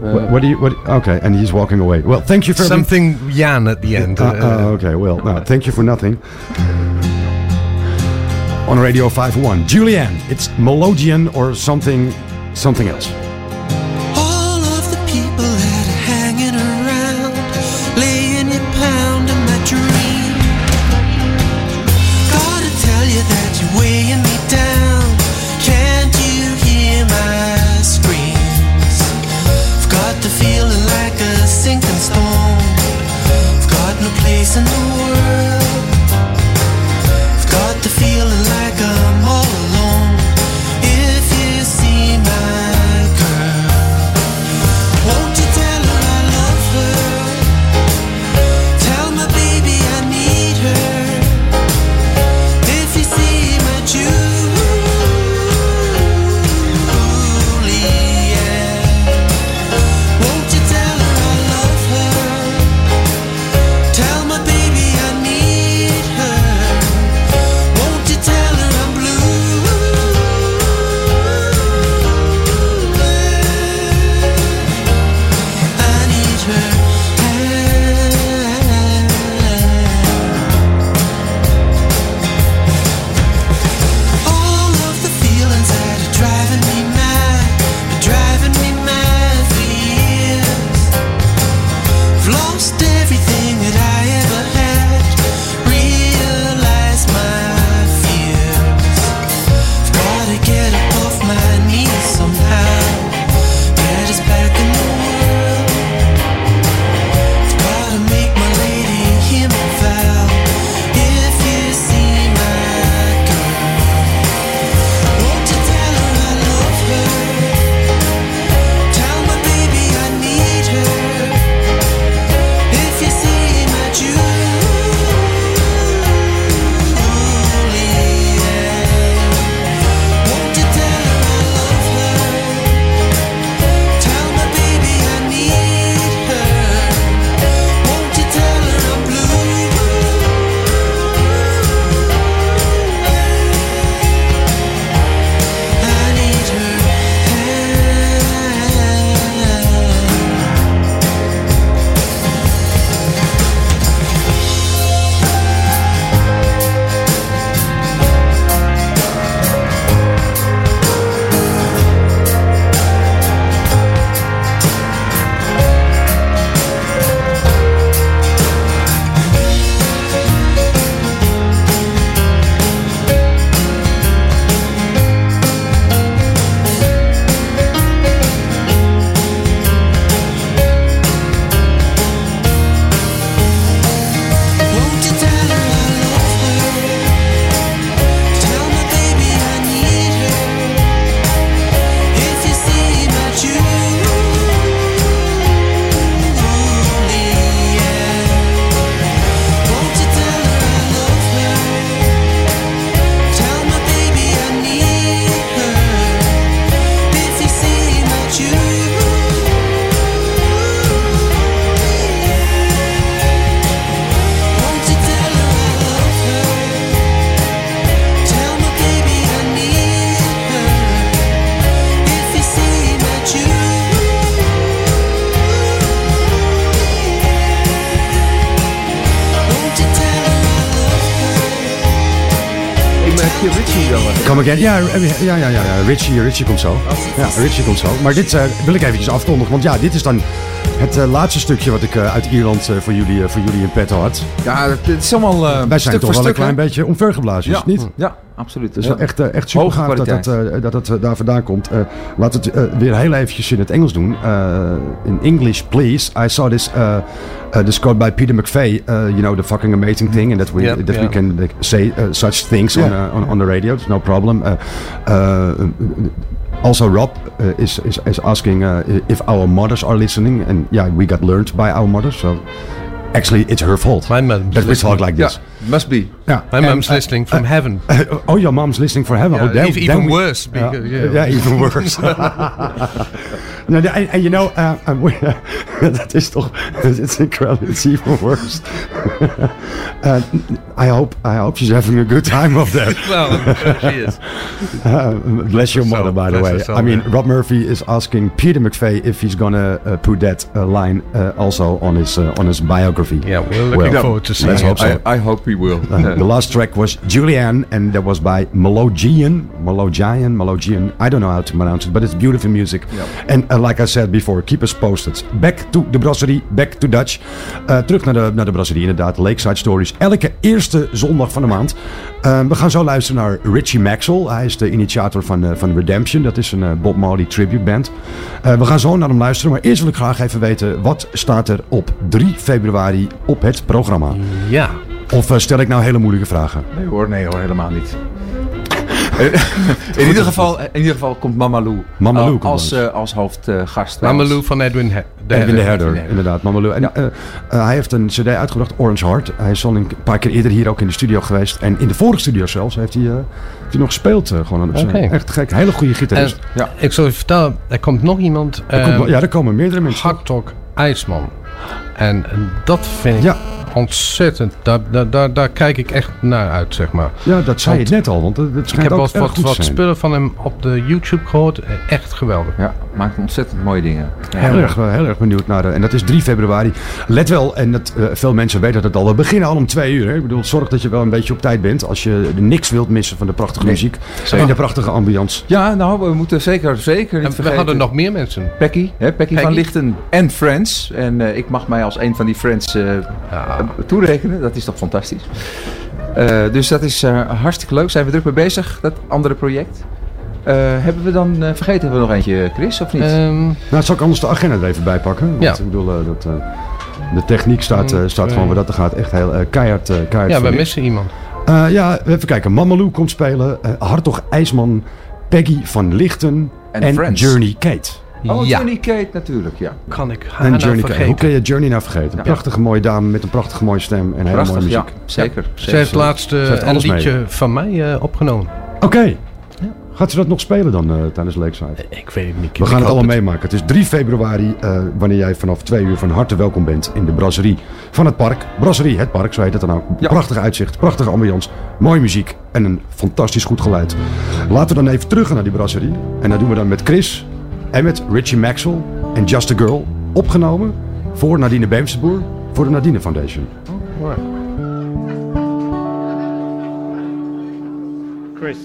What, what do you what? Okay, and he's walking away. Well, thank you for Something Jan at the end. uh, uh, okay, well, no, thank you for nothing. On Radio 501, Julianne, it's Melogian or something, something else. listen to Ja, ja, ja, ja. Richie, Richie komt zo. Ja, Richie komt zo. Maar dit eh, wil ik eventjes afkondigen. Want ja, dit is dan het eh, laatste stukje wat ik eh, uit Ierland voor, jullie, voor jullie in petto had. Ja, het is allemaal Wij zijn stuk toch voor wel een stuk, hè? klein beetje omvergeblazen, is Ja, het niet? ja, absoluut. Het is wel echt, eh, echt super gaaf dat het, eh, dat het eh, daar vandaan komt. Eh laat het eh, weer heel eventjes in het Engels doen. Eh, in English, please. I saw this, uh, uh, this quote by Peter McVeigh. Uh, you know, the fucking amazing thing. And that we, that we can like, say uh, such things on, Yeah. uh, on, on the radio. It's no problem. Uh, uh, also, Rob uh, is, is, is asking uh, if our mothers are listening. And yeah, we got learned by our mothers. So actually, it's her fault. My that we talk like this. Yeah, must be. Yeah. My And, mom's uh, listening from heaven. oh, your mom's listening for heaven. Yeah, oh, then, ev- then even we- worse, because, yeah, yeah. even worse. no, no, and, and you know, uh, we, that is toch, it's incredible. It's even worse. uh, I hope, I hope she's having a good time of that. Well, I'm sure she is. Uh, bless your mother, by the way. soul, I mean, yeah. Rob Murphy is asking Peter McVeigh if he's gonna uh, put that uh, line uh, also on his uh, on his biography. Yeah, we're looking forward to seeing Let's hope so. I, I hope he will. Uh, the last track was Julianne, and that was by Melogian. Melogian, Melogian. I don't know how to pronounce it, but it's beautiful music. And uh, like I said before, keep us posted. Back to the brasserie, back to Dutch. Uh, terug naar de, naar de brasserie, inderdaad. Lakeside Stories. Elke eerste zondag van de maand. Uh, we gaan zo luisteren naar Richie Maxwell. Hij is de initiator van, uh, van Redemption. Dat is een uh, Bob Marley tribute band. Uh, we gaan zo naar hem luisteren. Maar eerst wil ik graag even weten, wat staat er op 3 februari op het programma? Ja. Of uh, stel ik nou hele moeilijke vragen? Nee hoor, nee hoor, helemaal niet. in, ieder geval, in ieder geval komt Mama Lou, Mama Lou uh, komt als, langs. uh, als hoofdgast. bij Mama ons. Lou van Edwin, He de Edwin de Herder. Herder, inderdaad. Mama Lou. En, uh, uh, hij heeft een cd uitgebracht, Orange Heart. Hij is al een paar keer eerder hier ook in de studio geweest. En in de vorige studio zelfs heeft hij, uh, heeft hij nog gespeeld. uh, gewoon. Uh, Oké. Echt gek. Hele goede En gitarist. ja. ik zal je vertellen, er komt nog iemand. Er komt eh, ja, er komen meerdere mensen. Hard Talk IJsman. En dat vind ik ontzettend. Daar, daar, daar, daar kijk ik echt naar uit, zeg maar. Ja, dat zei Want je net al. Want het het Ik heb ook wat, wat, wat spullen van hem op de YouTube gehoord. Echt geweldig. Ja, maakt ontzettend mooie dingen. Ja. Heel erg, heel erg benieuwd naar. en dat is 3 februari. Let wel, en dat, eh, veel mensen weten het al. We beginnen al om 2 uur. Hè. Ik bedoel, zorg dat je wel een beetje op tijd bent. Als je er niks wilt missen van de prachtige Nee, muziek. zeker. En de prachtige ambiance. Ja, nou, we moeten zeker, zeker niet En we vergeten. hadden nog meer mensen. Peggy, hè, Peggy, van. Lichten en Friends. En eh, ik mag mij als een van die Friends eh, toerekenen. Dat is toch fantastisch. Eh, dus dat is eh, hartstikke leuk. Zijn we druk mee bezig, dat andere project. Eh, hebben we dan, eh, vergeten we nog eentje, Chris, of niet? Ehm, Nou, zal ik anders de agenda er even bij pakken? Want Ja. ik bedoel, eh, dat, eh, de techniek staat, staat gewoon waar dat er gaat. Echt heel eh, keihard, eh, keihard ja, we missen iemand. Eh, ja, even kijken. Mamalou komt spelen. eh Hartog IJsman. Peggy van Lichten. En En. Journey Kate. Oh, ja. Johnny Kate natuurlijk, ja. Kan ik haar En nou Journey Kate. Hoe kun je Journey nou vergeten? Een Ja. prachtige mooie dame met een prachtige mooie stem. En hele mooie ja. muziek. Zeker. Ze heeft laatst eh, Ze heeft een mee. liedje van mij eh, opgenomen. Oké. Gaat ze dat nog spelen dan eh, tijdens Lakeside? Ik weet het niet. We Ik gaan het allemaal meemaken. Het is 3 februari, eh, wanneer jij vanaf 2 uur van harte welkom bent in de brasserie van het park. Brasserie, het park, zo heet het dan ook. Ja. Prachtig uitzicht, prachtige ambiance, mooie muziek en een fantastisch goed geluid. Laten we dan even terug gaan naar die brasserie. En dat doen we dan met Chris en met Richie Maxwell en Just a Girl. Opgenomen voor Nadine Beemsterboer, voor de Nadine Foundation. Chris.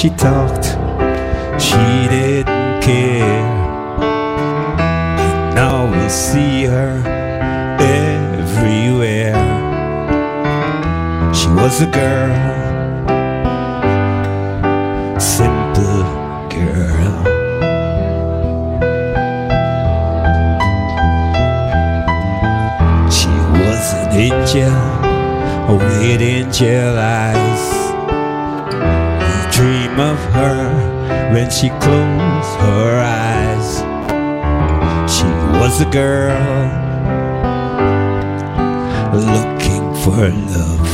she talked, she didn't care. And now we see her everywhere. She was a girl, simple girl. She was an angel with angel eyes dream of her when she closed her eyes. She was a girl looking for love.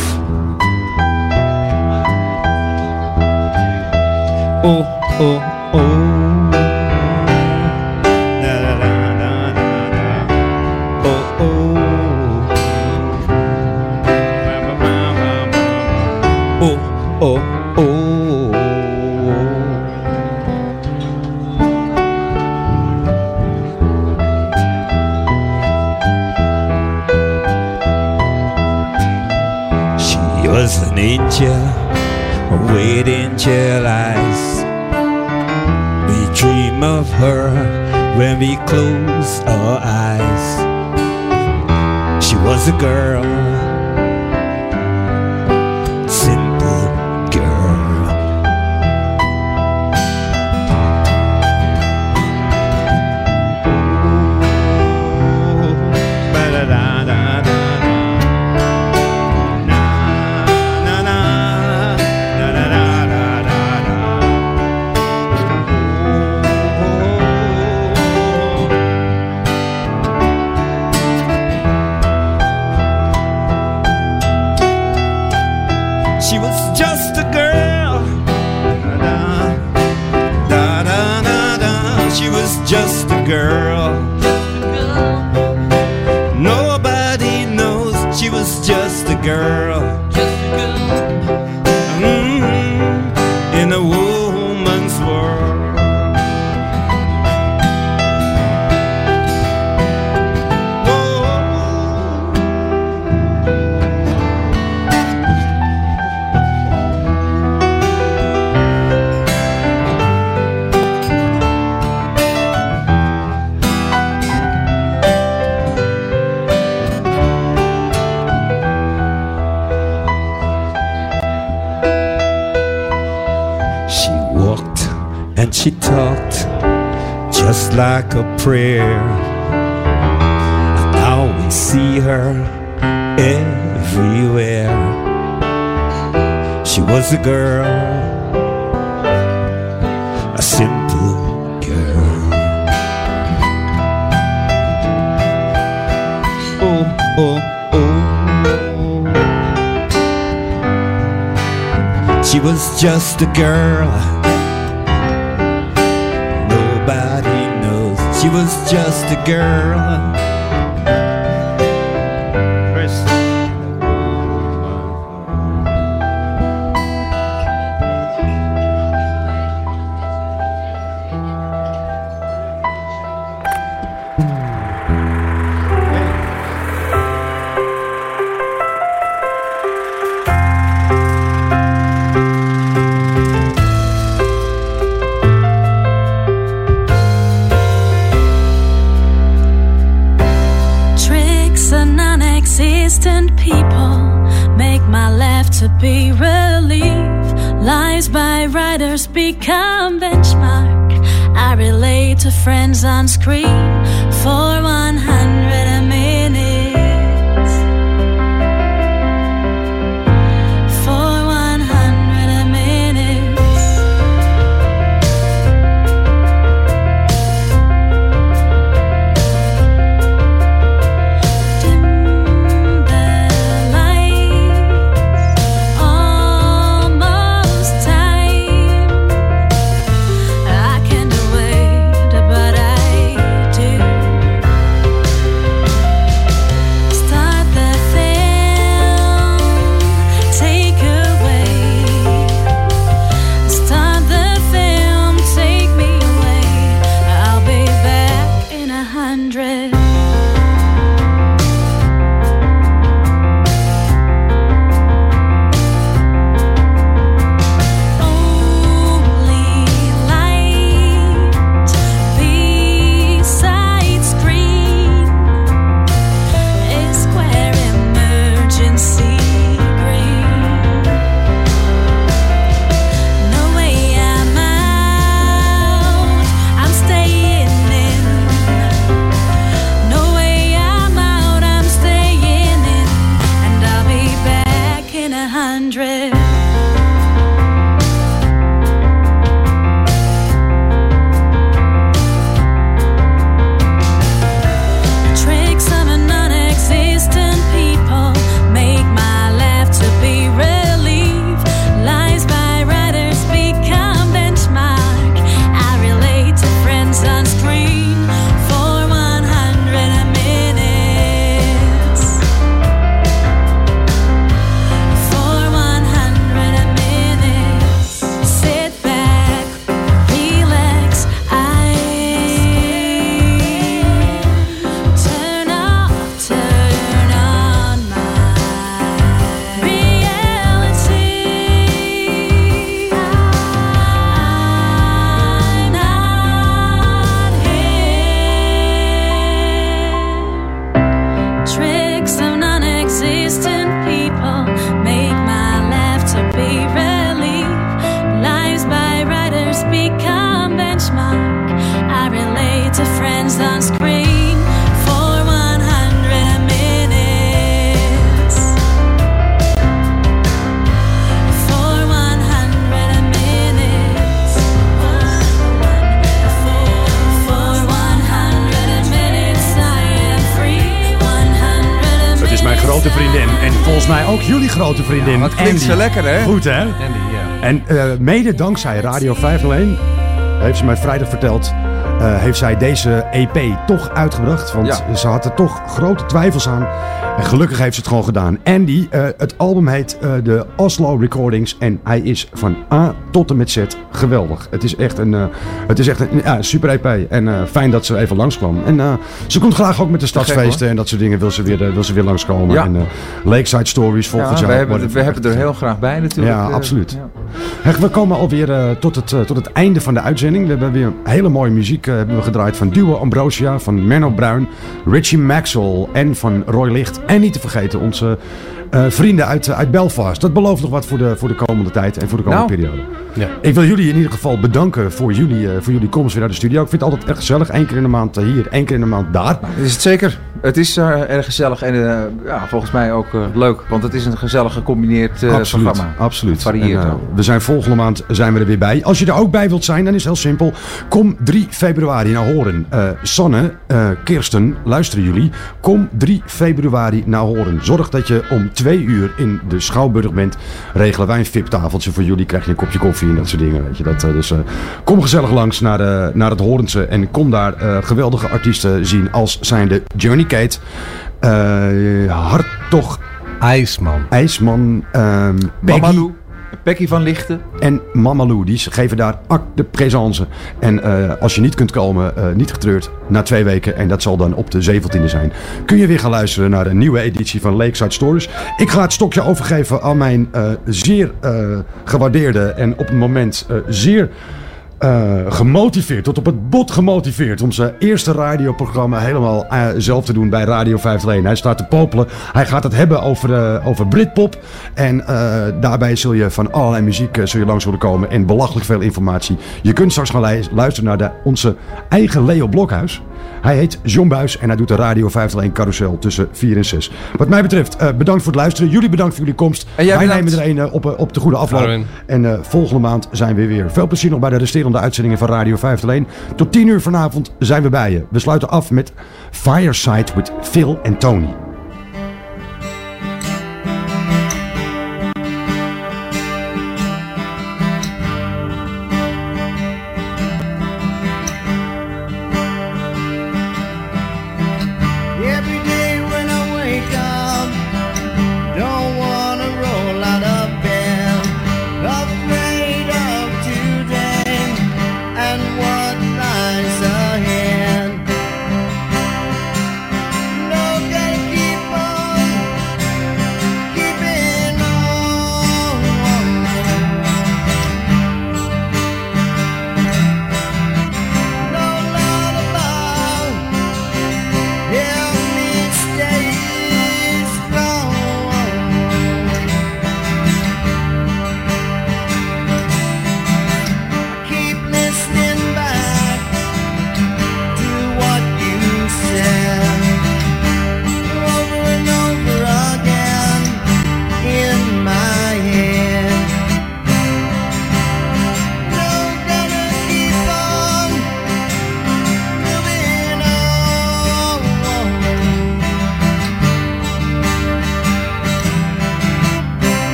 Oh, oh. close our eyes. She was a girl klinkt zo lekker, hè? Goed, hè? Andy, ja. En eh, mede dankzij Radio 501, heeft ze mij vrijdag verteld, eh, heeft zij deze EP toch uitgebracht. Want Ja. ze had er toch grote twijfels aan. En gelukkig heeft ze het gewoon gedaan. Andy, eh, het album heet eh, de Oslo Recordings. En hij is van A tot en met Z geweldig. Het is echt een, eh, het is echt een ja, super EP. En eh, fijn dat ze even langskwam. En eh, ze komt graag ook met de gek, stadsfeesten en dat soort dingen wil ze weer, wil ze weer langskomen. Ja. En Lakeside Stories volgend Ja, jaar. we hebben, we hebben er heel graag bij natuurlijk. Ja, absoluut. we komen alweer tot, het, tot het einde van de uitzending. We hebben weer hele mooie muziek hebben we gedraaid van Duo Ambrosia, van Menno Bruin, Richie Maxwell en van Roy Licht. En niet te vergeten onze vrienden uit, uit Belfast. Dat belooft nog wat voor de, voor de komende tijd en voor de komende Nou. periode. Ja. Ik wil jullie in ieder geval bedanken voor jullie, eh, voor jullie komst weer naar de studio. Ik vind het altijd echt gezellig. Eén keer in de maand eh, hier, één keer in de maand daar. Is het zeker? Het is eh, erg gezellig en ja, volgens mij ook leuk. Want het is een gezellig gecombineerd absoluut, programma. absoluut. Varieert En, ook. we zijn volgende maand zijn we er weer bij. Als je er ook bij wilt zijn, dan is het heel simpel. Kom 3 februari naar Horen. Sanne, Kirsten, luisteren jullie. Kom 3 februari naar Horen. Zorg dat je om 2 uur in de Schouwburg bent. Regelen wij een VIP-tafeltje voor jullie. Krijg je een kopje koffie en dat soort dingen. Weet je. Dat, eh, dus eh, kom gezellig langs naar, eh, naar het Horense. En kom daar eh, geweldige artiesten zien als zijnde Journey Kate. Hartog IJsman. IJsman. ehm Peggy. Becky van Lichten. En Mamalou, die geven daar acte de présence. En eh, als je niet kunt komen, eh, niet getreurd, na twee weken, en dat zal dan op de 17e zijn, kun je weer gaan luisteren naar een nieuwe editie van Lakeside Stories. Ik ga het stokje overgeven aan mijn eh, zeer gewaardeerde en op het moment zeer eh, gemotiveerd, tot op het bot gemotiveerd om zijn eerste radioprogramma helemaal eh, zelf te doen bij Radio 501. Hij staat te popelen. Hij gaat het hebben over, eh, over Britpop. En daarbij zul je van allerlei muziek zul je langs horen komen en belachelijk veel informatie. Je kunt straks gaan lu- luisteren naar de, onze eigen Leo Blokhuis. Hij heet John Buis en hij doet de Radio 501 carousel tussen 4 en 6. Wat mij betreft, eh, bedankt voor het luisteren. Jullie bedankt voor jullie komst. Wij bedankt. nemen er een eh, op, eh, op de goede afloop. Arwin. En volgende maand zijn we weer. Veel plezier nog bij de resterende uitzendingen van Radio 501. Tot 10 uur vanavond zijn we bij je. We sluiten af met Fireside with Phil en Tony.